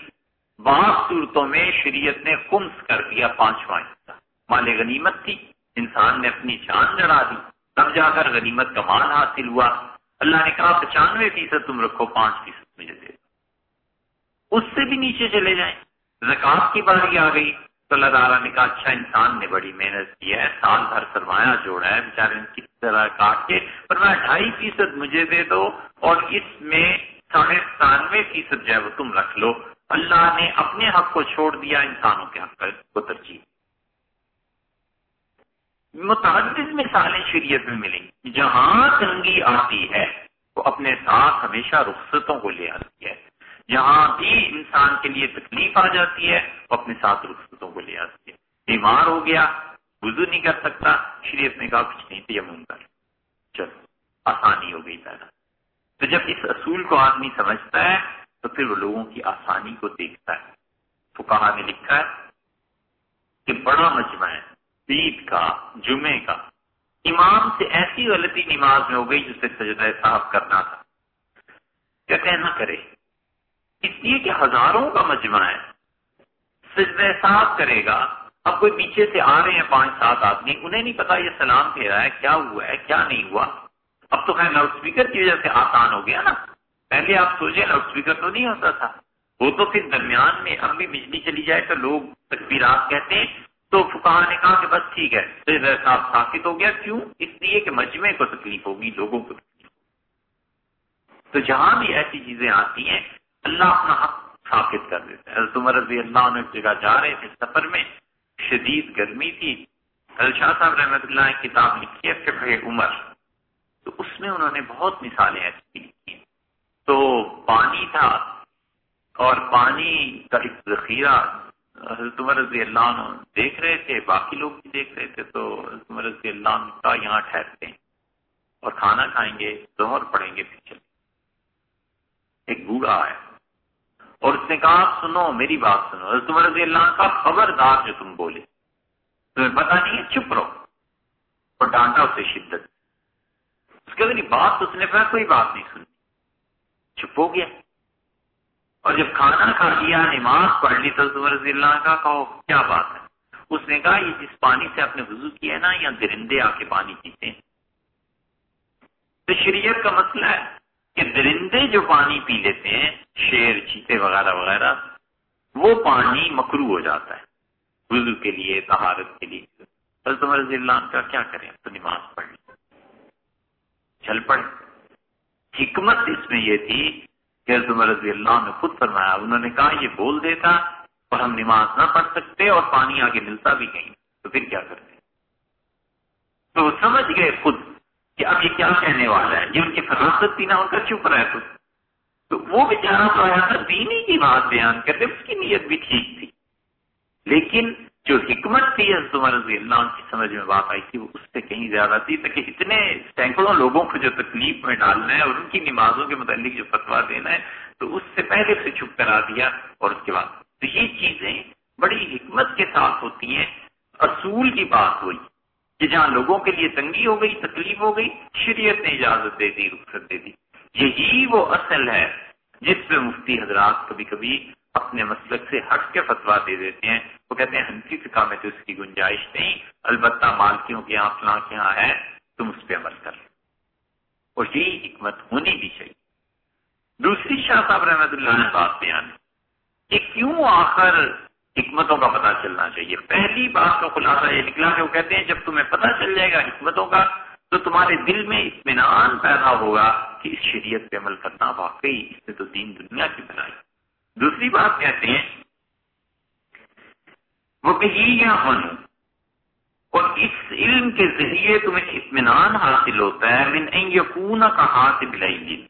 بعض صورتوں میں شریعت نے خمس کر دیا پانچواں حصہ۔ مال غنیمت تھی۔ انسان نے اپنی جان لڑا دی۔ تب جا کر غنیمت کا مال حاصل ہوا۔ اللہ نے کہا، پچانوے فیصد تم رکھو، پانچ فیصد مجھے دے اس سے بھی نیچے چلے جائیں۔ زکات کی باری آ گئی۔ تو اللہ تعالیٰ نے کہا اچھا انسان نے بڑی محنت کی ہے، سال بھر سرمایہ جوڑا ہے بےچارے کس طرح کاٹ کے، پر میں ڈھائی فیصد مجھے دے دو اور اس میں ساڑھے ستانوے فیصد جو ہے وہ تم رکھ لو۔ اللہ نے اپنے حق کو چھوڑ دیا، انسانوں کے حق کو ترجیح متعدد مثالیں شریعت میں ملیں۔ جہاں تنگی آتی ہے، وہ اپنے ساتھ ہمیشہ رخصتوں کو لے آتی ہے۔ جہاں بھی انسان کے لیے تکلیف آ جاتی ہے، وہ اپنے ساتھ رخصتوں کو لے آتی ہے۔ بیمار ہو گیا، وضو نہیں کر سکتا، شریعت نے کہا کچھ نہیں، تیمم کر۔ چلو، آسانی ہو گئی پیدا۔ تو جب اس اصول کو آدمی سمجھتا ہے، تو پھر وہ لوگوں کی آسانی کو دیکھتا ہے۔ تو کہا نے لکھا ہے کہ بڑا مجمع ہے، عید کا جمعے کا۔ امام سے ایسی غلطی نماز میں ہو گئی جسے سجدہ صاحب کرنا تھا۔ کہتے ہیں، نہ کرے۔ اس لیے کہ ہزاروں کا مجمع ہے۔ سجدہ صاحب کرے گا۔ اب کوئی پیچھے سے آ رہے ہیں پانچ سات آدمی، انہیں نہیں پتا یہ سلام کہہ رہا ہے، کیا ہوا ہے، کیا نہیں ہوا۔ اب تو خیر لاؤڈ اسپیکر کی وجہ سے آسان ہو گیا نا۔ پہلے آپ سوچیں، لاؤڈ اسپیکر تو نہیں ہوتا تھا۔ وہ تو پھر درمیان میں اب بھی بجلی چلی جائے تو لوگ تکبیرات کہتے ہیں۔ تو فکا نے کہا کہ بس ٹھیک ہے صاحب ثابت ہو گیا۔ کیوں؟ اس لیے کہ مجمع کو تکلیف ہوگی، لوگوں کو تکلیف تو جہاں بھی ایسی چیزیں آتی ہیں اللہ اپنا حق ثابت کر دیتا ہے۔ عمر رضی اللہ عنہ ایک جگہ جا رہے تھے سفر میں، شدید گرمی تھی۔ شاہ صاحب رحمۃ اللہ نے کتاب لکھی ہے فقہ عمر، تو اس میں انہوں نے بہت مثالیں ایسی لکھی تو پانی تھا اور پانی کا ایک ذخیرہ حضرت عمر رضی اللہ عنہ دیکھ رہے تھے، باقی لوگ بھی دیکھ رہے تھے۔ تو حضرت عمر رضی اللہ عنہ کا یہاں ٹھہرتے ہیں اور کھانا کھائیں گے زہر پڑیں گے پھر چلیں ایک بوڑھا ہے اور اس نے کہا، سنو میری بات سنو۔ حضرت عمر رضی اللہ کا خبردار جو تم بولے۔ تمہیں پتا نہیں ہے، چپ رہو۔ اور ڈانٹا اسے شدت۔ اس کے بات تو اس نے کہا، کوئی بات نہیں سنی۔ چپ ہو گیا۔ اور جب کھانا کھا لیا، نماز پڑھ لی تو رضی اللہ کا، کہو، کیا بات ہے؟ اس نے کہا، یہ جس پانی سے آپ نے وضو کیا ہے نا، یا درندے آ کے پانی پیتے ہیں۔ تو شریعت کا مسئلہ ہے۔ کہ درندے جو پانی پی لیتے ہیں، شیر، چیتے وغیرہ وغیرہ، وہ پانی مکرو ہو جاتا ہے۔ وضو کے لیے تہارت کے لیے۔ حضرت رضی اللہ عنہ کا کیا کریں؟ تو نماز پڑھ لی۔ چل پڑے۔ حکمت اس میں یہ تھی کہ حضرت رضی اللہ نے خود فرمایا، انہوں نے کہا، یہ بول دیتا اور ہم نماز نہ پڑھ سکتے اور پانی آگے ملتا بھی کہیں تو پھر کیا کرتے؟ تو سمجھ گئے خود۔ کہ اب یہ کیا کہنے والا ہے؟ یہ ان کی فراست تھی نہ ان کا چپ رہے خود تو وہ بیچارہ تو آیا تھا، دینی کی بات بیان کرتے اس کی نیت بھی ٹھیک تھی۔ لیکن جو حکمت تھی عمر رضی اللہ عنہ کی، سمجھ میں بات آئی تھی، وہ اس سے کہیں زیادہ تھی، تاکہ اتنے سینکڑوں لوگوں کو جو تکلیف میں ڈالنا ہے اور ان کی نمازوں کے متعلق جو فتوا دینا ہے، تو اس سے پہلے سے چھپ کرا دیا اور اس کے بعد۔ تو یہ چیزیں بڑی حکمت کے ساتھ ہوتی ہیں، اصول کی بات ہوئی۔ کہ جہاں لوگوں کے لیے تنگی ہو گئی، تکلیف ہو گئی، شریعت نے اجازت دے دی، رخصت دے دی۔ یہی وہ اصل ہے جس پہ مفتی حضرات کبھی کبھی اپنے مسلک سے ہٹ کے فتوا دے دیتے ہیں۔ وہ کہتے ہیں ہنسی فکا میں تو اس کی گنجائش نہیں، البتہ مالکیوں کے یہاں فلاں کے یہاں ہے، تم اس پہ عمل کر۔ اور یہی حکمت ہونی بھی چاہیے۔ دوسری شاہ صاحب رحمت اللہ نے بات بیان کہ کیوں آخر حکمتوں کا پتہ چلنا چاہیے۔ پہلی بات کا خلاصہ یہ نکلا کہ وہ کہتے ہیں جب تمہیں پتہ چل جائے گا حکمتوں کا، تو تمہارے دل میں اطمینان پیدا ہوگا کہ اس شریعت پہ عمل کرنا واقعی اس نے تو دین دنیا کی بنائی۔ دوسری بات کہتے ہیں، وہ یا بنو اور اس علم کے ذریعے تمہیں اطمینان حاصل ہوتا ہے، من یقون کا ہاتھ بلائی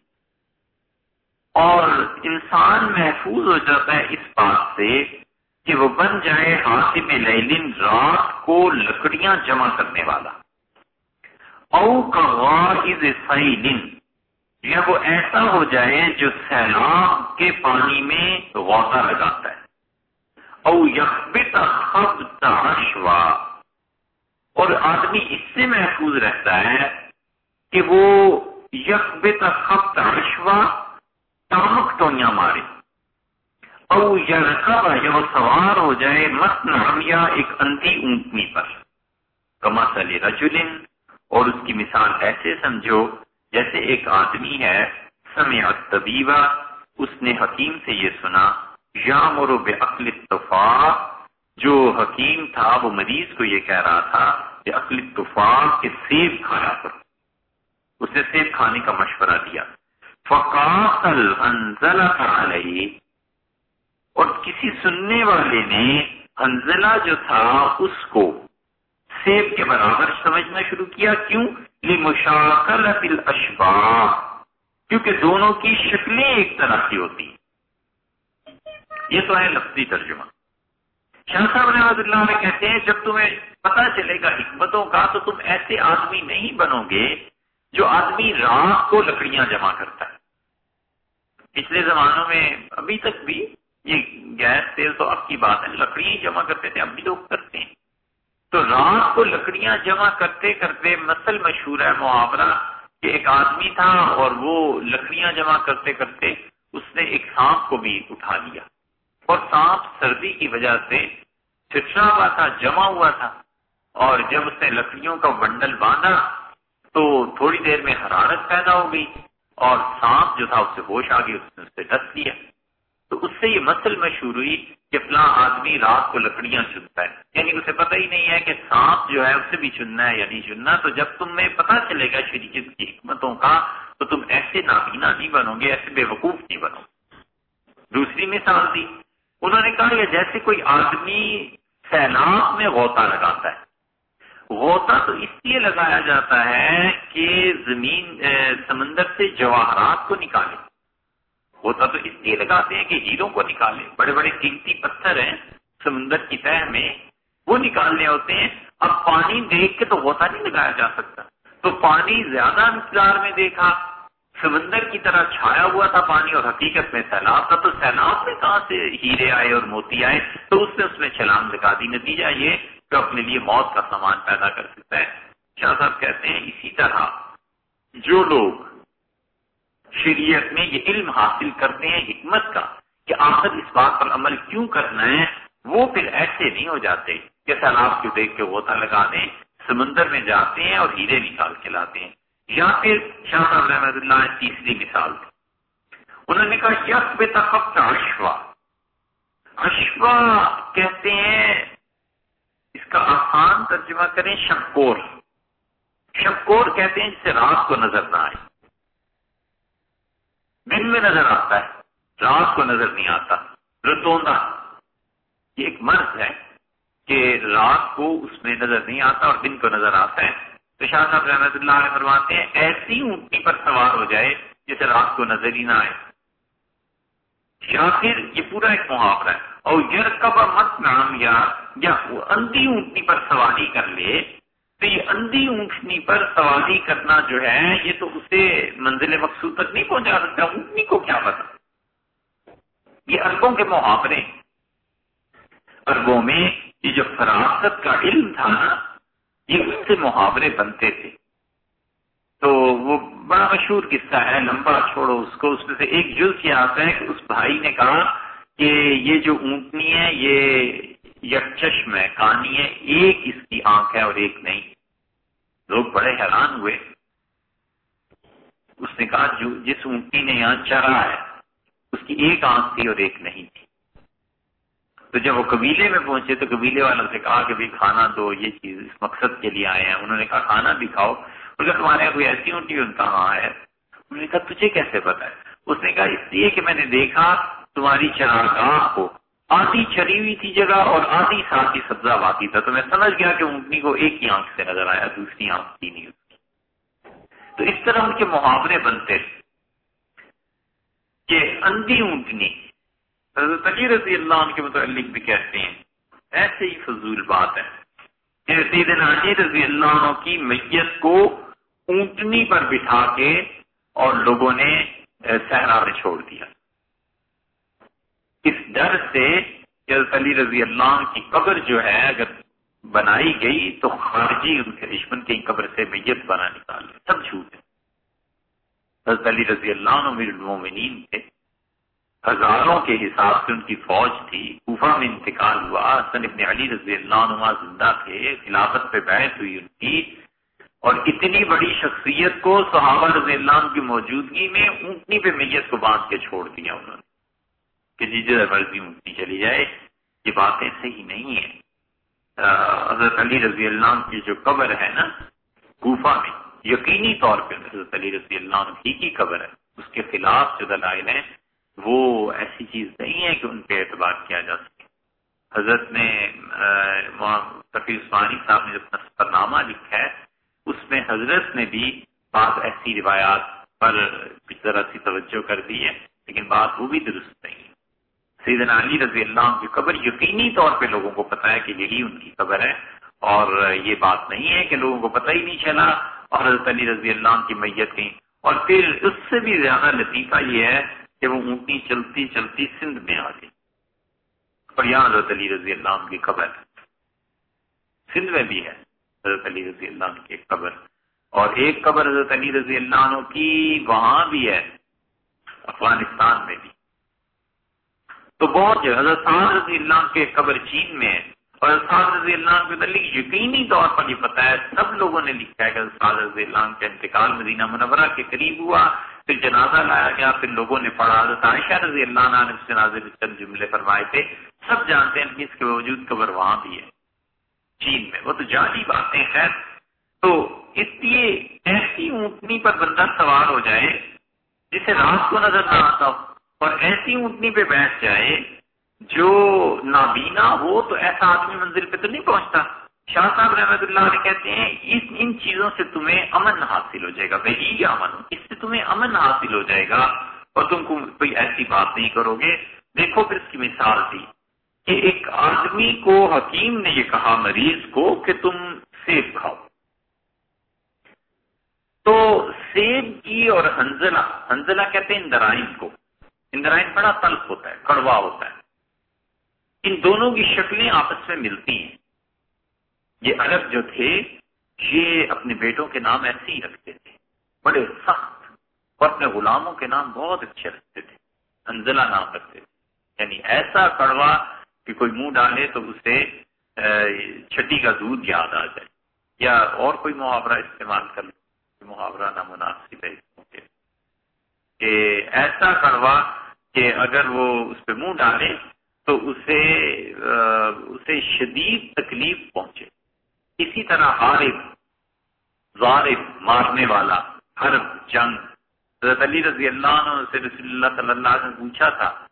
اور انسان محفوظ ہو جاتا ہے اس بات سے کہ وہ بن جائے ہاتھ لیلن رات کو لکڑیاں جمع کرنے والا۔ او کا واحد سیلن یا وہ ایسا ہو جائے جو سیلاب کے پانی میں غوطہ لگاتا ہے۔ او یکبت خب تشوا اور آدمی اس سے محفوظ رہتا ہے کہ وہ یکبت خب تشوا تمک ٹوئیاں مارے۔ او یا رکھا یا وہ سوار ہو جائے مت یا ایک انتی اونٹنی پر۔ کما سلی رجولن اور اس کی مثال ایسے سمجھو، جیسے ایک آدمی ہے سمع طبیبہ اس نے حکیم سے یہ سنا یا مرو بے عقل جو حکیم تھا، وہ مریض کو یہ کہہ رہا تھا کہ عقل کے سیب کھایا کرو۔ اس نے سیب کھانے کا مشورہ دیا۔ فقاقل انزلت علیہ اور کسی سننے والے نے انزلہ جو تھا اس کو سیب کے برابر سمجھنا شروع کیا. کیوں؟ لمشاکلت الاشباح کیونکہ دونوں کی شکلیں ایک طرح کی ہوتی یہ تو ہے لفظی ترجمہ. شاہ صاحب رحمۃ اللہ علیہ کہتے ہیں، جب تمہیں پتا چلے گا حکمتوں کا، تو تم ایسے آدمی نہیں بنو گے جو آدمی رات کو لکڑیاں جمع کرتا ہے. پچھلے زمانوں میں، ابھی تک بھی یہ گیس تیل تو اب کی بات ہے لکڑیاں جمع کرتے تھے، اب بھی لوگ کرتے ہیں۔ تو رات کو لکڑیاں جمع کرتے کرتے مسل مشہور ہے محاورہ کہ ایک آدمی تھا اور وہ لکڑیاں جمع کرتے کرتے اس نے ایک سانپ کو بھی اٹھا لیا۔ اور سانپ سردی کی وجہ سے چھچرا ہوا تھا، جمع ہوا تھا۔ اور جب اس نے لکڑیوں کا بنڈل باندھا تو تھوڑی دیر میں حرارت پیدا ہو گئی اور سانپ جو تھا اس سے ہوش آ گئی، اس نے اسے ڈس لیا تو اس سے یہ مسل مشہور ہوئی کہ فلاں آدمی رات کو لکڑیاں چنتا ہے۔ یعنی اسے پتہ ہی نہیں ہے کہ سانپ جو ہے اسے بھی چننا ہے یا نہیں چننا۔ تو جب تمہیں پتہ چلے گا شریعت کی حکمتوں کا، تو تم ایسے نابینا نہیں بنو گے، ایسے بے وقوف نہیں بنو دوسری مثال دی۔ انہوں نے کہا کہ جیسے کوئی آدمی سیلاب میں غوطہ لگاتا ہے۔ غوطہ تو اس لیے لگایا جاتا ہے کہ زمین سمندر سے جواہرات کو نکالے۔ غوطہ تو اس لیے لگاتے ہیں کہ ہیروں کو نکالے بڑے بڑے قیمتی پتھر ہیں، سمندر کی تہ میں وہ نکالنے ہوتے ہیں۔ اب پانی دیکھ کے تو غوطہ نہیں لگایا جا سکتا۔ تو پانی زیادہ مقدار میں دیکھا، سمندر کی طرح چھایا ہوا تھا پانی اور حقیقت میں سیلاب تھا۔ تو سیلاب میں کہاں سے ہیرے آئے اور موتی آئے؟ تو اس نے اس میں چھلانگ لگا دی۔ نتیجہ یہ کہ اپنے لیے موت کا سامان پیدا کر سکتا ہے۔ شاہ صاحب کہتے ہیں اسی طرح جو لوگ شریعت میں یہ علم حاصل کرتے ہیں، حکمت کا، کہ آخر اس بات پر عمل کیوں کرنا ہے، وہ پھر ایسے نہیں ہو جاتے کہ سیلاب کو دیکھ کے غوطہ لگا دیں، سمندر میں جاتے ہیں اور ہیرے نکال کے لاتے ہیں۔ یا پھر شاہ صاحب رحمت اللہ تیسری مثال۔ تھی انہوں نے کہا یس بے تفق اشوا اشوا کہتے ہیں، اس کا آسان ترجمہ کریں شکور شکور کہتے ہیں جسے رات کو نظر نہ آئے۔ دن میں نظر آتا ہے، رات کو نظر نہیں آتا رتوندا یہ ایک مرض ہے کہ رات کو اس میں نظر نہیں آتا اور دن کو نظر آتا ہے۔ تو شاہ صاحب رحمت اللہ علیہ فرماتے ہیں، ایسی اونٹنی پر سوار ہو جائے جسے رات کو نظر ہی نہ آئے۔ یا پھر یہ پورا ایک محاورہ ہے۔ اور یر مت نام یا اندھی اونٹنی پر سواری کر لے تو یہ اندھی اونٹنی پر سواری کرنا جو ہے، یہ تو اسے منزل مقصود تک نہیں پہنچا سکتا۔ اونٹنی کو کیا پتا؟ یہ اربوں کے محاورے۔ اربوں میں یہ جو فراست کا علم تھا نا یہ اس سے محاورے بنتے تھے۔ تو وہ بڑا مشہور قصہ ہے، لمبا چھوڑو اس کو۔ اس میں سے ایک جز یہ آتا ہے کہ اس بھائی نے کہا کہ یہ جو اونٹنی ہے، یہ یکچشم ہے، کہانی ہے۔ ایک اس کی آنکھ ہے اور ایک نہیں۔ لوگ بڑے حیران ہوئے۔ اس نے کہا، جو جس اونٹنی نے یہاں چرا ہے، اس کی ایک آنکھ تھی اور ایک نہیں تھی۔ تو جب وہ قبیلے میں پہنچے تو قبیلے والوں سے کہا کہ کھانا دو، یہ چیز اس مقصد کے لیے آئے ہیں۔ انہوں نے کہا، کھانا بھی کھاؤ۔ تمہارے یہاں کوئی ایسی اونٹی ان کا ہاں ہے؟ انہوں نے کہا، تجھے کیسے پتا ہے؟ اس نے کہا، اس لیے کہ میں نے دیکھا، تمہاری چراگاہ کو آدھی چری ہوئی تھی جگہ اور آدھی ساتھ ہی سبزہ باقی تھا۔ تو میں سمجھ گیا کہ اونٹنی کو ایک ہی آنکھ سے نظر آیا، دوسری آنکھ کی نہیں۔ تو اس طرح ان کے محاورے بنتے کہ اندھی اونٹنی، حضرت علی رضی اللہ عنہ کے متعلق بھی کہتے ہیں ایسے ہی فضول بات ہے کہ سیدنا علی رضی اللہ عنہ کی میت کو اونٹنی پر بٹھا کے اور لوگوں نے صحرا میں چھوڑ دیا۔ اس ڈر سے حضرت علی رضی اللہ کی قبر جو ہے اگر بنائی گئی تو خارجی ان کے دشمن کی قبر سے میت بنا نکال سب جھوٹ ہے حضرت علی رضی اللہ عنہ المومنین تھے۔ ہزاروں کے حساب سے ان کی فوج تھی۔ کوفہ میں انتقال ہوا۔ حسن ابن علی رضی اللہ عنہ زندہ تھے۔ خلافت پہ بیعت ہوئی ان کی۔ اور اتنی بڑی شخصیت کو صحابہ رضی اللہ عنہ کی موجودگی میں اونٹنی پہ میت کو باندھ کے چھوڑ دیا انہوں نے۔ کہ جی جدھر مرضی اونٹنی چلی جائے، یہ باتیں صحیح نہیں ہیں۔ حضرت علی رضی اللہ عنہ کی جو قبر ہے نا، کوفہ میں، یقینی طور پہ حضرت علی رضی اللہ عنہ ہی کی قبر ہے۔ اس کے خلاف جو دلائل ہیں، وہ ایسی چیز نہیں ہے کہ ان پہ اعتبار کیا جا سکے۔ حضرت نے تفیع عثمانی صاحب نے جو نسفر لکھا ہے، اس میں حضرت نے بھی بات ایسی روایات پر ذرا سی توجہ کر دی ہے، لیکن بات وہ بھی درست نہیں۔ ہے سیدنا علی رضی اللہ عنہ کی قبر یقینی طور پہ لوگوں کو پتا ہے کہ یہی ان کی قبر ہے اور یہ بات نہیں ہے کہ لوگوں کو پتہ ہی نہیں چلا اور حضرت علی رضی اللہ عنہ کی میت گئی اور پھر اس سے بھی زیادہ لطیفہ یہ ہے کہ وہ اونٹی چلتی چلتی سندھ میں آ گئی۔ اور یہاں حضرت علی رضی اللہ عنہ کی قبر سندھ میں بھی ہے حضرت علی رضی اللہ عنہ کی قبر۔ اور ایک قبر حضرت علی رضی اللہ عنہ کی وہاں بھی ہے، افغانستان میں بھی۔ تو بہت حضرت سعد رضی اللہ عنہ کے قبر چین میں ہے۔ اور استاد رضی اللہ عنہ کے متعلق یقینی طور پر یہ پتا ہے، سب لوگوں نے لکھا ہے کہ استاد رضی اللہ عنہ کا انتقال مدینہ منورہ کے قریب ہوا۔ پھر جنازہ لایا گیا، پھر لوگوں نے پڑھا۔ حضرت عائشہ رضی اللہ عنہ نے جنازے میں چند جملے فرمائے تھے۔ سب جانتے ہیں کہ اس کے باوجود قبر وہاں بھی ہے، چین میں۔ وہ تو جعلی باتیں خیر۔ تو اس لیے ایسی اونٹنی پر بندہ سوار ہو جائے جسے رات کو نظر نہ آتا ہو۔ اور ایسی اونٹنی پہ بیٹھ جائے جو نابینا ہو تو ایسا آدمی منزل پہ تو نہیں پہنچتا۔ شاہ صاحب رحمت اللہ علیہ کہتے ہیں، اس ان چیزوں سے تمہیں امن حاصل ہو جائے گا، وہی یا امن اس سے تمہیں امن حاصل ہو جائے گا اور تم کو کوئی ایسی بات نہیں کرو گے۔ دیکھو پھر اس کی مثال تھی کہ ایک آدمی کو حکیم نے یہ کہا، مریض کو، کہ تم سیب کھاؤ۔ تو سیب کی اور ہنزلہ ہنزلہ کہتے ہیں اندرائن کو۔ اندرائن بڑا تلخ ہوتا ہے، کڑوا ہوتا ہے۔ ان دونوں کی شکلیں آپس میں ملتی ہیں۔ یہ عرب جو تھے، یہ اپنے بیٹوں کے نام ایسے ہی رکھتے تھے۔ بڑے سخت اور اپنے غلاموں کے نام بہت اچھے رکھتے تھے۔ انزلہ نام رکھتے تھے۔ یعنی ایسا کڑوا کہ کوئی منہ ڈالے تو اسے چھٹی کا دودھ یاد آ جائے۔ یا اور کوئی محاورہ استعمال کر لو محاورہ نامناسب ہے۔ کہ ایسا کڑوا کہ اگر وہ اس پہ منہ ڈالے تو اسے اسے شدید تکلیف پہنچے۔ اسی طرح عارف غارب مارنے والا حرب جنگ۔ حضرت علی رضی اللہ عنہ سے رسول اللہ صلی اللہ علیہ وسلم پوچھا تھا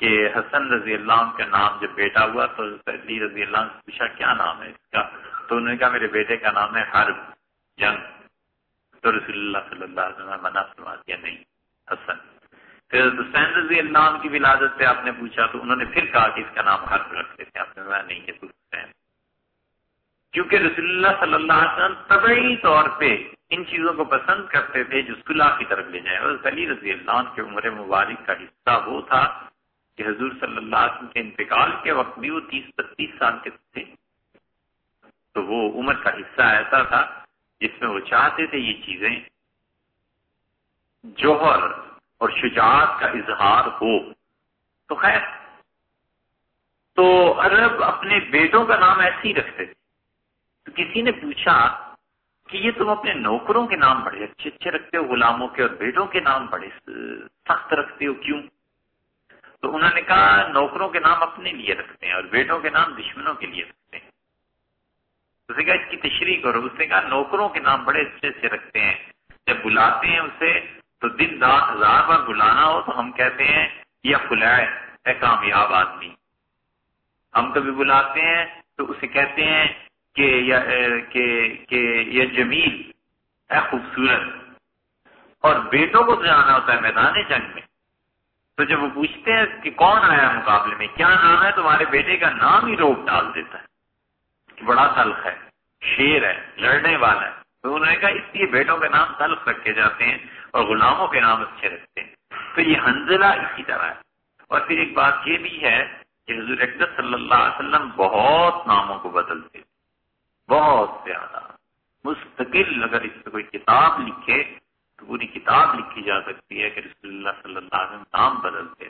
کہ حسن رضی اللہ عنہ کا نام جب بیٹا ہوا تو حضرت علی رضی اللہ عنہ سے پوچھا، کیا نام ہے اس کا؟ تو انہوں نے کہا، میرے بیٹے کا نام ہے حرب جنگ۔ تو رسول اللہ صلی اللہ علیہ وسلم منع فرما دیا، نہیں، حسن۔ پھر حسین رضی اللہ عنہ کی ولادت پہ آپ نے پوچھا تو انہوں نے پھر کہا کہ اس کا نام حرب رکھتے تھے۔ آپ نے کہا نہیں ہے حسین۔ کیونکہ رسول اللہ صلی اللہ علیہ وسلم طبعی طور پہ ان چیزوں کو پسند کرتے تھے جو صلاح کی طرف لے جائیں اور علی رضی اللہ عنہ کے عمر مبارک کا حصہ وہ تھا کہ حضور صلی اللہ علیہ وسلم کے انتقال کے وقت بھی وہ تیس بتیس سال کے تھے۔ تو وہ عمر کا حصہ ایسا تھا جس میں وہ چاہتے تھے یہ چیزیں۔ جوہر اور شجاعت کا اظہار ہو۔ تو خیر، تو عرب اپنے بیٹوں کا نام ایسے ہی رکھتے۔ تھے تو کسی نے پوچھا کہ یہ تم اپنے نوکروں کے نام بڑے اچھے اچھے رکھتے ہو، غلاموں کے اور بیٹوں کے نام بڑے سخت رکھتے ہو، کیوں؟ تو انہوں نے کہا، نوکروں کے نام اپنے لیے رکھتے ہیں اور بیٹوں کے نام دشمنوں کے لیے رکھتے ہیں۔ اس کہا، اس کی تشریح کرو۔ اس نے کہا، نوکروں کے نام بڑے اچھے سے رکھتے ہیں۔ جب بلاتے ہیں اسے تو دن رات ہزار بار بلانا ہو تو ہم کہتے ہیں یا فلائے اے کامیاب آدمی. ہم کبھی بلاتے ہیں تو اسے کہتے ہیں کہ یہ جمیل ہے خوبصورت۔ اور بیٹوں کو جانا ہوتا ہے میدان جنگ میں۔ تو جب وہ پوچھتے ہیں کہ کون آیا مقابلے میں، کیا نام ہے؟ تمہارے بیٹے کا نام ہی روپ ڈال دیتا ہے۔ کہ بڑا تلخ ہے، شیر ہے، لڑنے والا ہے۔ تو انہوں نے کہا، اس لیے بیٹوں کے نام تلخ رکھے جاتے ہیں۔ اور غلاموں کے نام اچھے رکھتے ہیں۔ تو یہ حنزلہ اسی طرح ہے۔ اور پھر ایک بات یہ بھی ہے کہ حضور اقدس صلی اللہ علیہ وسلم بہت ناموں کو بدلتے بہت زیادہ۔ مستقل اگر اس پہ کوئی کتاب لکھے تو پوری کتاب لکھی جا سکتی ہے کہ رسول اللہ صلی اللہ علیہ وسلم نام بدلتے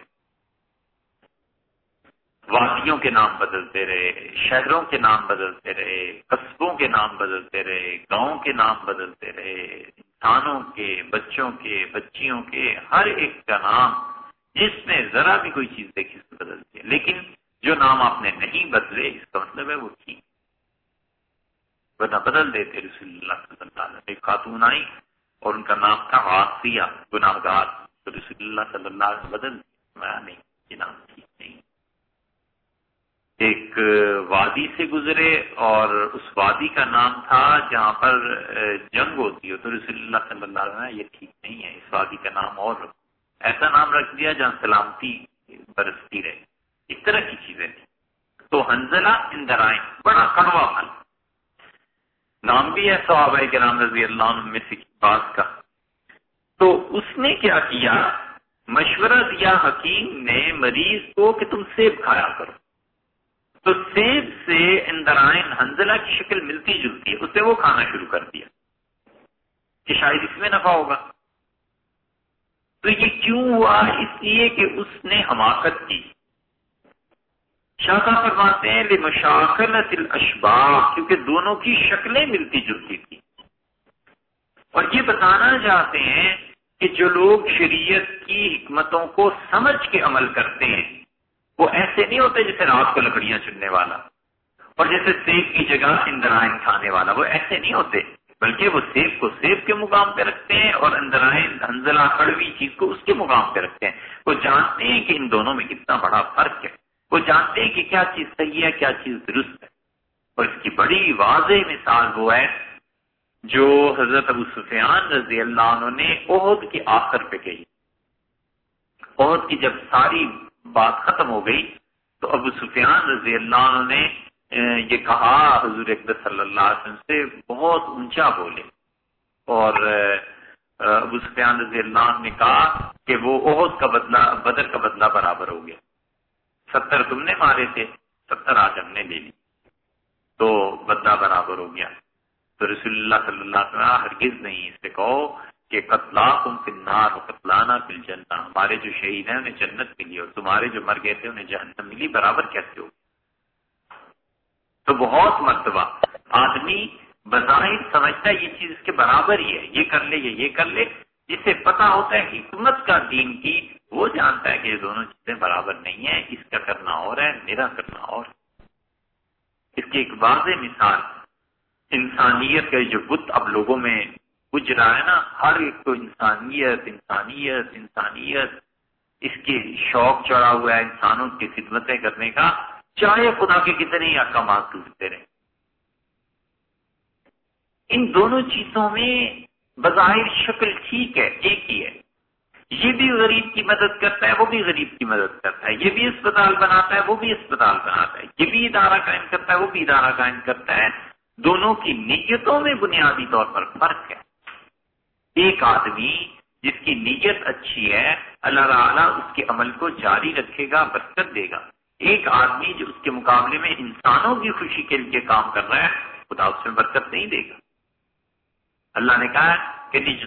وادیوں کے نام بدلتے رہے، شہروں کے نام بدلتے رہے، قصبوں کے نام بدلتے رہے، گاؤں کے نام بدلتے رہے۔ انسانوں کے، بچوں کے، بچیوں کے ہر ایک کا نام جس میں ذرا بھی کوئی چیز دیکھی سے بدلتی ہے لیکن جو نام آپ نے نہیں بدلے، اس کا مطلب ہے وہ ٹھیک ورنہ بدل دیتے رسول اللہ صلی اللہ علیہ وسلم۔ ایک خاتون آئی اور ان کا نام تھا غاسیہ گناہ گار تو رسول اللہ صلی اللہ علیہ وسلم بدل میں نہیں یہ نام ایک وادی سے گزرے اور اس وادی کا نام تھا جہاں پر جنگ ہوتی ہے۔ تو رسول اللہ صلی اللہ علیہ وسلم، یہ ٹھیک نہیں ہے، اس وادی کا نام اور ایسا نام رکھ دیا جہاں سلامتی برستی رہے۔ اس طرح کی چیزیں تھیں۔ تو حنزلہ اندرائن بڑا کڑوا پھل نام بھی ہے صحابہ کے نام رضی اللہ عنہ میں سے بات کا۔ تو اس نے کیا کیا؟ مشورہ دیا، حکیم نے مریض کو کہ تم سیب کھایا کرو۔ تو سیب سے اندرائن حنزلہ کی شکل ملتی جلتی ہے، اس نے وہ کھانا شروع کر دیا، کہ شاید اس میں نفع ہوگا۔ تو یہ کیوں ہوا؟ اس لیے کہ اس نے حماقت کی۔ شاخا فرماتے ہیں مشاخلت الاشباح، کیونکہ دونوں کی شکلیں ملتی جلتی تھی اور یہ بتانا چاہتے ہیں کہ جو لوگ شریعت کی حکمتوں کو سمجھ کے عمل کرتے ہیں وہ ایسے نہیں ہوتے جیسے رات کو لکڑیاں چننے والا اور جیسے سیب کی جگہ اندرائن کھانے والا، وہ ایسے نہیں ہوتے، بلکہ وہ سیب کو سیب کے مقام پہ رکھتے ہیں اور اندرائن ہنزلہ کڑوی چیز کو اس کے مقام پہ رکھتے ہیں۔ وہ جانتے ہیں کہ ان دونوں میں کتنا بڑا فرق ہے۔ وہ جانتے ہیں کہ کیا چیز صحیح ہے، کیا چیز درست ہے۔ اور اس کی بڑی واضح مثال وہ ہے جو حضرت ابو سفیان رضی اللہ عنہ نے عہد کے آخر پہ کہی۔ عہد کی جب ساری بات ختم ہو گئی تو ابو سفیان رضی اللہ عنہ نے یہ کہا، حضور اقدر صلی اللہ علیہ وسلم سے بہت اونچا بولے۔ اور ابو سفیان رضی اللہ عنہ نے کہا کہ وہ عہد کا بدلہ، بدر کا بدلہ برابر ہو گیا۔ ستر تم نے مارے تھے، ستر آج ہم نے لے لی۔ تو بدلہ برابر ہو گیا۔ تو رسول اللہ صلی اللہ علیہ وسلم ہرگز نہیں، اس سے کہو کہ قتلا تم فنار ہو قتلانہ فل جنتا ہمارے جو شہید ہیں انہیں جنت ملی اور تمہارے جو مر گئے تھے انہیں جہنم ملی برابر کیسے ہو تو بہت مرتبہ آدمی بظاہر سمجھتا ہے یہ چیز اس کے برابر ہی ہے، یہ کر لے یا یہ کر لے۔ جسے پتا ہوتا ہے حکمت کا دین کی، وہ جانتا ہے کہ یہ دونوں چیزیں برابر نہیں ہیں، اس کا کرنا اور ہے، میرا کرنا اور اس کی ایک واضح مثال انسانیت کا جو بت اب لوگوں میں بج رہا ہے نا، ہر ایک کو انسانیت انسانیت انسانیت۔ اس کی شوق چڑھا ہوا ہے انسانوں کی خدمتیں کرنے کا، چاہے خدا کے کتنے ہی احکامات ٹوٹتے رہے ان دونوں چیزوں میں بظاہر شکل ٹھیک ہے، ایک ہی ہے۔ یہ بھی غریب کی مدد کرتا ہے، وہ بھی غریب کی مدد کرتا ہے۔ یہ بھی اسپتال بناتا ہے، وہ بھی اسپتال بناتا ہے۔ یہ بھی ادارہ قائم کرتا ہے، وہ بھی ادارہ قائم کرتا ہے۔ دونوں کی نیتوں میں بنیادی طور پر فرق ہے۔ ایک آدمی جس کی نیت اچھی ہے، اللہ تعالیٰ اس کے عمل کو جاری رکھے گا، برکت دے گا۔ ایک آدمی جو اس کے مقابلے میں انسانوں کی خوشی کے لیے کام کر رہا ہے، خدا اس میں برکت نہیں دے گا۔ اللہ نے کہا کہ نج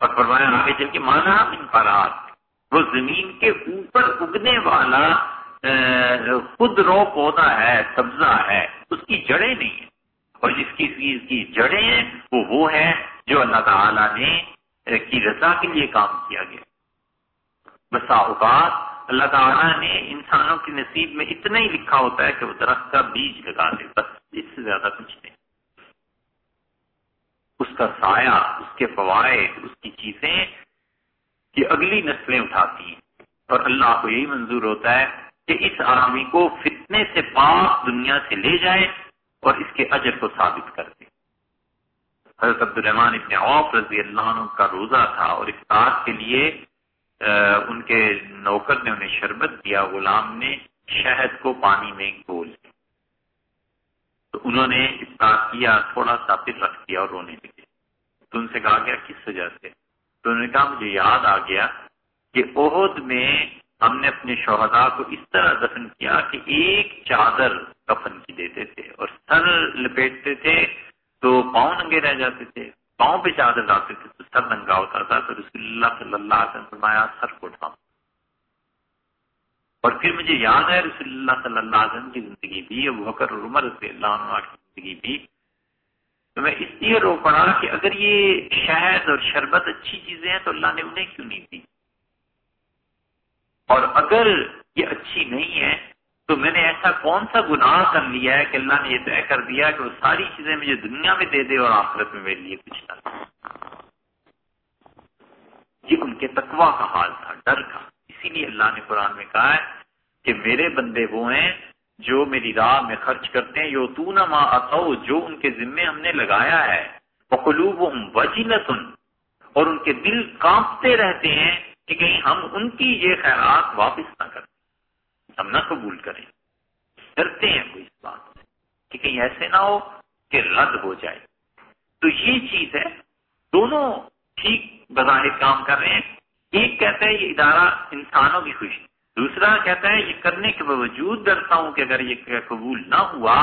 اور فرمایا، آگے چل کے مانا ان پرات وہ زمین کے اوپر اگنے والا خود رو پودا ہے، سبزہ ہے، اس کی جڑیں نہیں ہیں۔ اور جس کی چیز کی جڑیں ہیں، وہ وہ ہے جو اللہ تعالی نے کی رضا کے لیے کام کیا گیا۔ بسا اوقات اللہ تعالیٰ نے انسانوں کے نصیب میں اتنا ہی لکھا ہوتا ہے کہ وہ درخت کا بیج لگا دے، بس اس سے زیادہ کچھ نہیں۔ اس کا سایہ، اس کے فوائد، اس کی چیزیں کہ اگلی نسلیں اٹھاتی ہیں۔ اور اللہ کو یہی منظور ہوتا ہے کہ اس آدمی کو فتنے سے پاک دنیا سے لے جائے اور اس کے اجر کو ثابت کر دے حضرت عبد الرحمان ابن عوف رضی اللہ عنہ کا روزہ تھا اور افطار کے لیے ان کے نوکر نے انہیں شربت دیا، غلام نے شہد کو پانی میں گول تو انہوں نے افطار کیا، تھوڑا سا پھر رکھ دیا اور رونے لگے۔ تو ان سے کہا گیا، کس وجہ سے؟ تو انہوں نے کہا، مجھے یاد آ گیا کہ عہد میں ہم نے اپنے شہدا کو اس طرح دفن کیا کہ ایک چادر کفن کی دیتے تھے اور سر لپیٹتے تھے تو پاؤں ننگے رہ جاتے تھے، پاؤں پہ چادر ڈالتے تھے تو سر ننگا ہوتا تھا۔ تو رسول اللہ صلی اللہ علیہ وسلم فرمایا، سر کو اٹھاؤ۔ اور پھر مجھے یاد ہے، رسول اللہ صلی اللہ علیہ وسلم کی زندگی بھی، ابو بکر اور عمر رضی اللہ عنہ کی زندگی بھی۔ تو میں اس لیے رو پڑا کہ اگر یہ شہد اور شربت اچھی چیزیں ہیں تو اللہ نے انہیں کیوں نہیں دی؟ اور اگر یہ اچھی نہیں ہے، تو میں نے ایسا کون سا گناہ کر لیا ہے کہ اللہ نے یہ طے کر دیا کہ وہ ساری چیزیں مجھے دنیا میں دے دے اور آخرت میں میرے لیے کچھ نہ یہ ان کے تقوا کا حال تھا، ڈر کا۔ اسی لیے اللہ نے قرآن میں کہا ہے کہ میرے بندے وہ ہیں جو میری راہ میں خرچ کرتے ہیں یو تو نہ ماں جو ان کے ذمے ہم نے لگایا ہے۔ بخلوب وجیلتن اور ان کے دل کانپتے رہتے ہیں۔ کہ کہیں ہم ان کی یہ خیرات واپس نہ کریں، ہم نہ قبول کریں۔ ڈرتے ہیں کوئی اس بات سے کہ کہیں ایسے نہ ہو کہ رد ہو جائے۔ تو یہ چیز ہے، دونوں ٹھیک بظاہر کام کر رہے ہیں۔ ایک کہتا ہے یہ ادارہ انسانوں کی خوشی، دوسرا کہتا ہے یہ کرنے کے باوجود ڈرتا ہوں کہ اگر یہ قبول نہ ہوا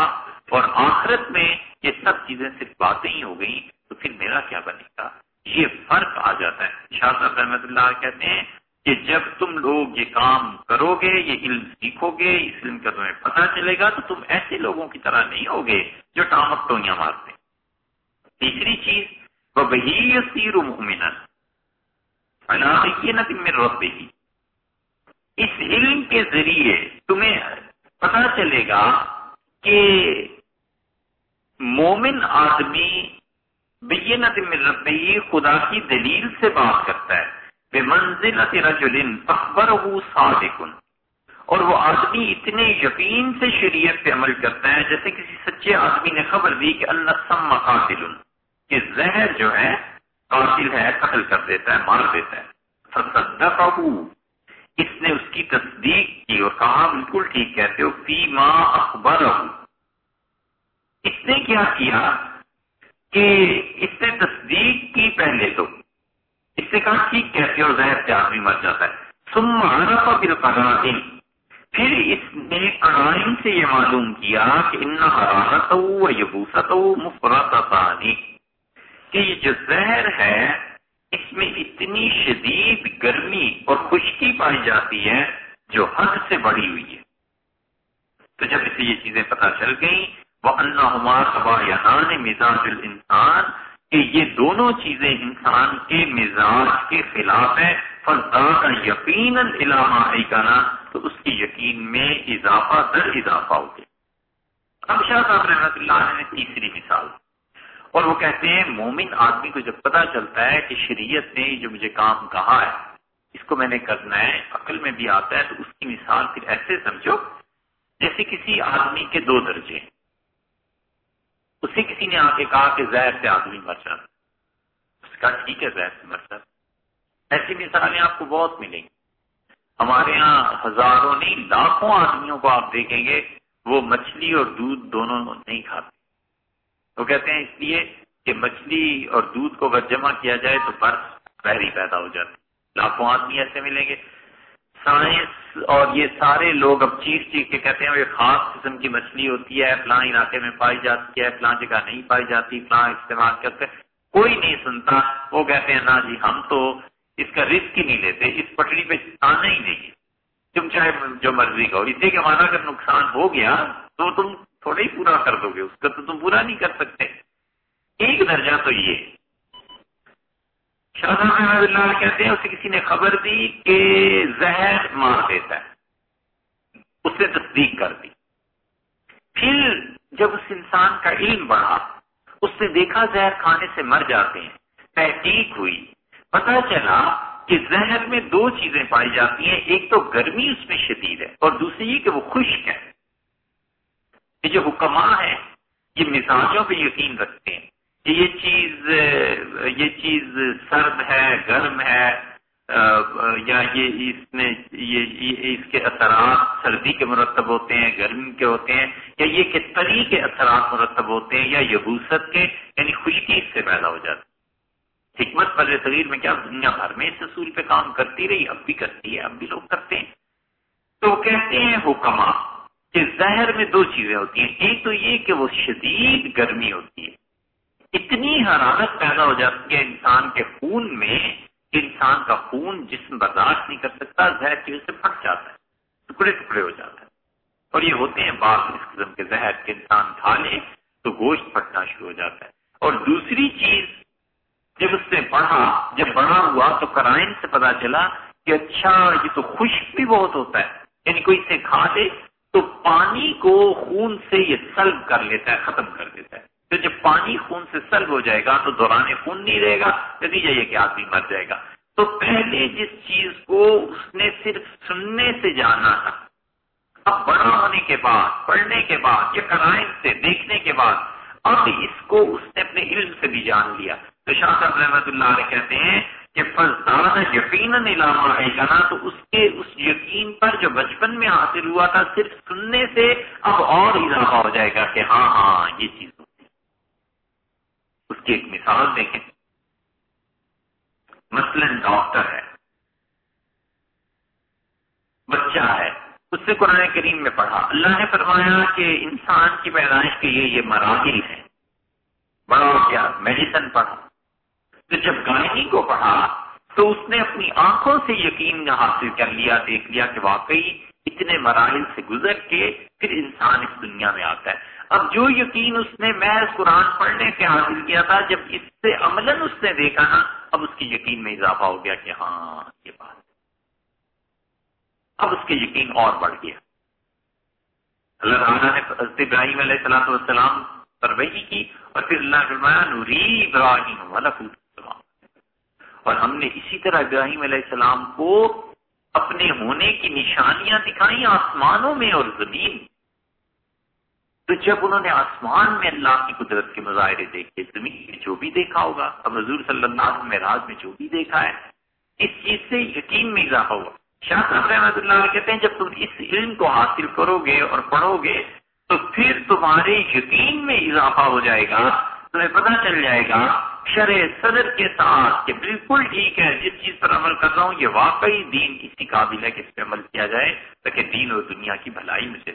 اور آخرت میں یہ سب چیزیں صرف باتیں ہی ہو گئی تو پھر میرا کیا بنے گا؟ یہ فرق آ جاتا ہے۔ شاہ صاحب رحمت اللہ کہتے ہیں کہ جب تم لوگ یہ کام کرو گے، یہ علم سیکھو گے، اس علم کا تمہیں پتہ چلے گا، تو تم ایسے لوگوں کی طرح نہیں ہوگے جو ٹامک ٹوئیاں مارتے تیسری چیز وہ بہی سیر مومن ربی اس علم کے ذریعے تمہیں پتہ چلے گا کہ مومن آدمی بینت من ربی، خدا کی دلیل سے بات کرتا ہے۔ بے منزل رجل اخبر صادق اور وہ آدمی اتنے یقین سے شریعت پہ عمل کرتا ہے، جیسے کسی سچے آدمی نے خبر دی کہ اللہ سم قاتل کہ زہر جو ہے، قاتل ہے، قتل کر دیتا ہے، مار دیتا ہے۔ اس نے اس کی تصدیق کی اور کہا، بالکل ٹھیک کہتے ہو، فی ما اخبر اس نے کیا کیا؟ کہ اس نے تصدیق کی پہلے تو۔ اس نے کہا، ٹھیک کہتے ہو زہر سے آدمی مر جاتا ہے۔ سم عرف بالقرائن۔ پھر اس نے قرائن سے یہ معلوم کیا کہ ان حرارت و یبوست مفرت کہ یہ جو زہر ہے، اس میں اتنی شدید گرمی اور خشکی پائی جاتی ہے جو حد سے بڑی ہوئی ہے۔ تو جب اسے یہ چیزیں پتہ چل گئیں وہ اللہ یا مزاج الانسان کہ یہ دونوں چیزیں انسان کے مزاج کے خلاف ہیں کا یقیناً علامہ گانا تو اس کی یقین میں اضافہ در اضافہ ہو گیا۔ اب شاہ صاحب رحمۃ اللہ نے تیسری مثال۔ اور وہ کہتے ہیں، مومن آدمی کو جب پتا چلتا ہے کہ شریعت نے جو مجھے کام کہا ہے، اس کو میں نے کرنا ہے، عقل میں بھی آتا ہے، تو اس کی مثال پھر ایسے سمجھو جیسے کسی آدمی کے دو درجے اسے کسی نے آ کے کہا کہ زہر سے آدمی مر جاتا اس کا ٹھیک ہے زہر سے مر جاتا ایسی مثالیں آپ کو بہت ملیں گی۔ ہمارے یہاں ہزاروں نہیں، لاکھوں آدمیوں کو آپ دیکھیں گے، وہ مچھلی اور دودھ دونوں نہیں کھاتے۔ وہ کہتے ہیں، اس لیے کہ مچھلی اور دودھ کو اگر جمع کیا جائے تو برف بحری پیدا ہو جاتی۔ لاکھوں آدمی ایسے ملیں گے۔ سائنس اور یہ سارے لوگ اب چیخ چیخ کے کہتے ہیں یہ خاص قسم کی مچھلی ہوتی ہے، فلاں علاقے میں پائی جاتی ہے، فلاں جگہ نہیں پائی جاتی، فلاں استعمال کرتے، کوئی نہیں سنتا، وہ کہتے ہیں نا جی ہم تو اس کا رسک ہی نہیں لیتے، اس پٹڑی پہ آنا ہی نہیں تم چاہے جو مرضی کا اس لیے کہ ہمارا اگر نقصان ہو گیا تو تم تھوڑا ہی پورا کر دو گے، اس کا تو تم پورا نہیں کر سکتے۔ ایک درجہ تو یہ شاہ صاحب اللہ کہتے ہیں اسے کسی نے خبر دی کہ زہر مار دیتا ہے۔ اس نے تصدیق کر دی۔ پھر جب اس انسان کا علم بڑھا، اس نے دیکھا زہر کھانے سے مر جاتے ہیں، تحقیق ہوئی۔ پتا چلا کہ زہر میں دو چیزیں پائی جاتی ہیں، ایک تو گرمی اس میں شدید ہے اور دوسری یہ کہ وہ خشک ہے۔ یہ جو حکماں ہیں، یہ مزاجوں پہ یقین رکھتے ہیں۔ کہ یہ چیز یہ چیز سرد ہے، گرم ہے یا یہ اس میں، یہ اس کے اثرات سردی کے مرتب ہوتے ہیں، گرمی کے ہوتے ہیں، یا یہ کہ تری کے اثرات مرتب ہوتے ہیں، یا یبوست کے یعنی خشکی اس سے پیدا ہو جاتی حکمت والے صغیر میں کیا دنیا بھر میں اس اصول پہ کام کرتی رہی، اب بھی کرتی ہے، اب بھی لوگ کرتے ہیں۔ تو کہتے ہیں حکما کہ زہر میں دو چیزیں ہوتی ہیں، ایک تو یہ کہ وہ شدید گرمی ہوتی ہے۔ اتنی حرارت پیدا ہو جاتی ہے انسان کے خون میں انسان کا خون جسم برداشت نہیں کر سکتا، زہر کی وجہ سے پھٹ جاتا ہے، ٹکڑے ٹکڑے ہو جاتا ہے اور یہ ہوتے ہیں بعض اس قسم کے زہر کے انسان کھا لے تو گوشت پھٹنا شروع ہو جاتا ہے۔ اور دوسری چیز، جب اس نے پڑھا جب بڑا ہوا تو کرائن سے پتا چلا کہ اچھا یہ تو خشک بھی بہت ہوتا ہے۔ یعنی کوئی اسے کھا دے تو پانی کو خون سے یہ سلب کر لیتا ہے، ختم کر دیتا ہے۔ تو جب پانی خون سے سلب ہو جائے گا تو دوران خون نہیں رہے گا، نتیجہ یہ کہ آدمی مر جائے گا۔ تو پہلے جس چیز کو اس نے صرف سننے سے جانا تھا، اب بڑا ہونے کے بعد، پڑھنے کے بعد یا کرائن سے، دیکھنے کے بعد، اب اس کو اس نے اپنے علم سے بھی جان لیا۔ تو شاہ صاحب رحمت اللہ علیہ کہتے ہیں کہ فضدار یقیناً علامہ ہے گنا تو اس کے اس یقین پر جو بچپن میں حاصل ہوا تھا، صرف سننے سے اب اور اضافہ ہو جائے گا کہ ہاں ہاں یہ چیز کی ایک مثال دیکھیں مثلا ڈاکٹر ہے، بچہ ہے، اس سے قرآن کریم میں پڑھا۔ اللہ نے فرمایا کہ انسان کی پیدائش کے لیے یہ مراحل ہے بڑا کیا میڈیسن پڑھا۔ تو جب گائنی کو پڑھا، تو اس نے اپنی آنکھوں سے یقین حاصل کر لیا، دیکھ لیا کہ واقعی اتنے مراحل سے گزر کے پھر انسان اس دنیا میں آتا ہے۔ اب جو یقین اس نے محض قرآن پڑھنے سے حاصل کیا تھا، جب اس سے عملاً اس نے دیکھا نا، اب اس کی یقین میں اضافہ ہو گیا کہ ہاں یہ بات اب اس کے یقین اور بڑھ گیا۔ اللہ تعالیٰ نے حضرت ابراہیم علیہ السلام والسلام پر وہی کی اور پھر اللہ فرمایا، نوری ابراہیم والا اور ہم نے اسی طرح ابراہیم علیہ السلام کو اپنے ہونے کی نشانیاں دکھائیں آسمانوں میں اور زمین تو جب انہوں نے آسمان میں اللہ کی قدرت کے مظاہرے دیکھے، زمین میں جو بھی دیکھا ہوگا، اب حضور صلی اللہ علیہ معراج میں جو بھی دیکھا ہے، اس چیز سے یقین میں اضافہ ہوا۔ شاہ صاحب رحمۃ اللہ علیہ کہتے ہیں، جب تم اس علم کو حاصل کرو گے اور پڑھو گے، تو پھر تمہارے یقین میں اضافہ ہو جائے گا، تمہیں پتہ چل جائے گا شرح صدر کے ساتھ کہ بالکل ٹھیک ہے، جس چیز پر عمل کر رہا ہوں، یہ واقعی دین اسی قابل ہے کہ اس پہ عمل کیا جائے، تاکہ دین اور دنیا کی بھلائی مجھے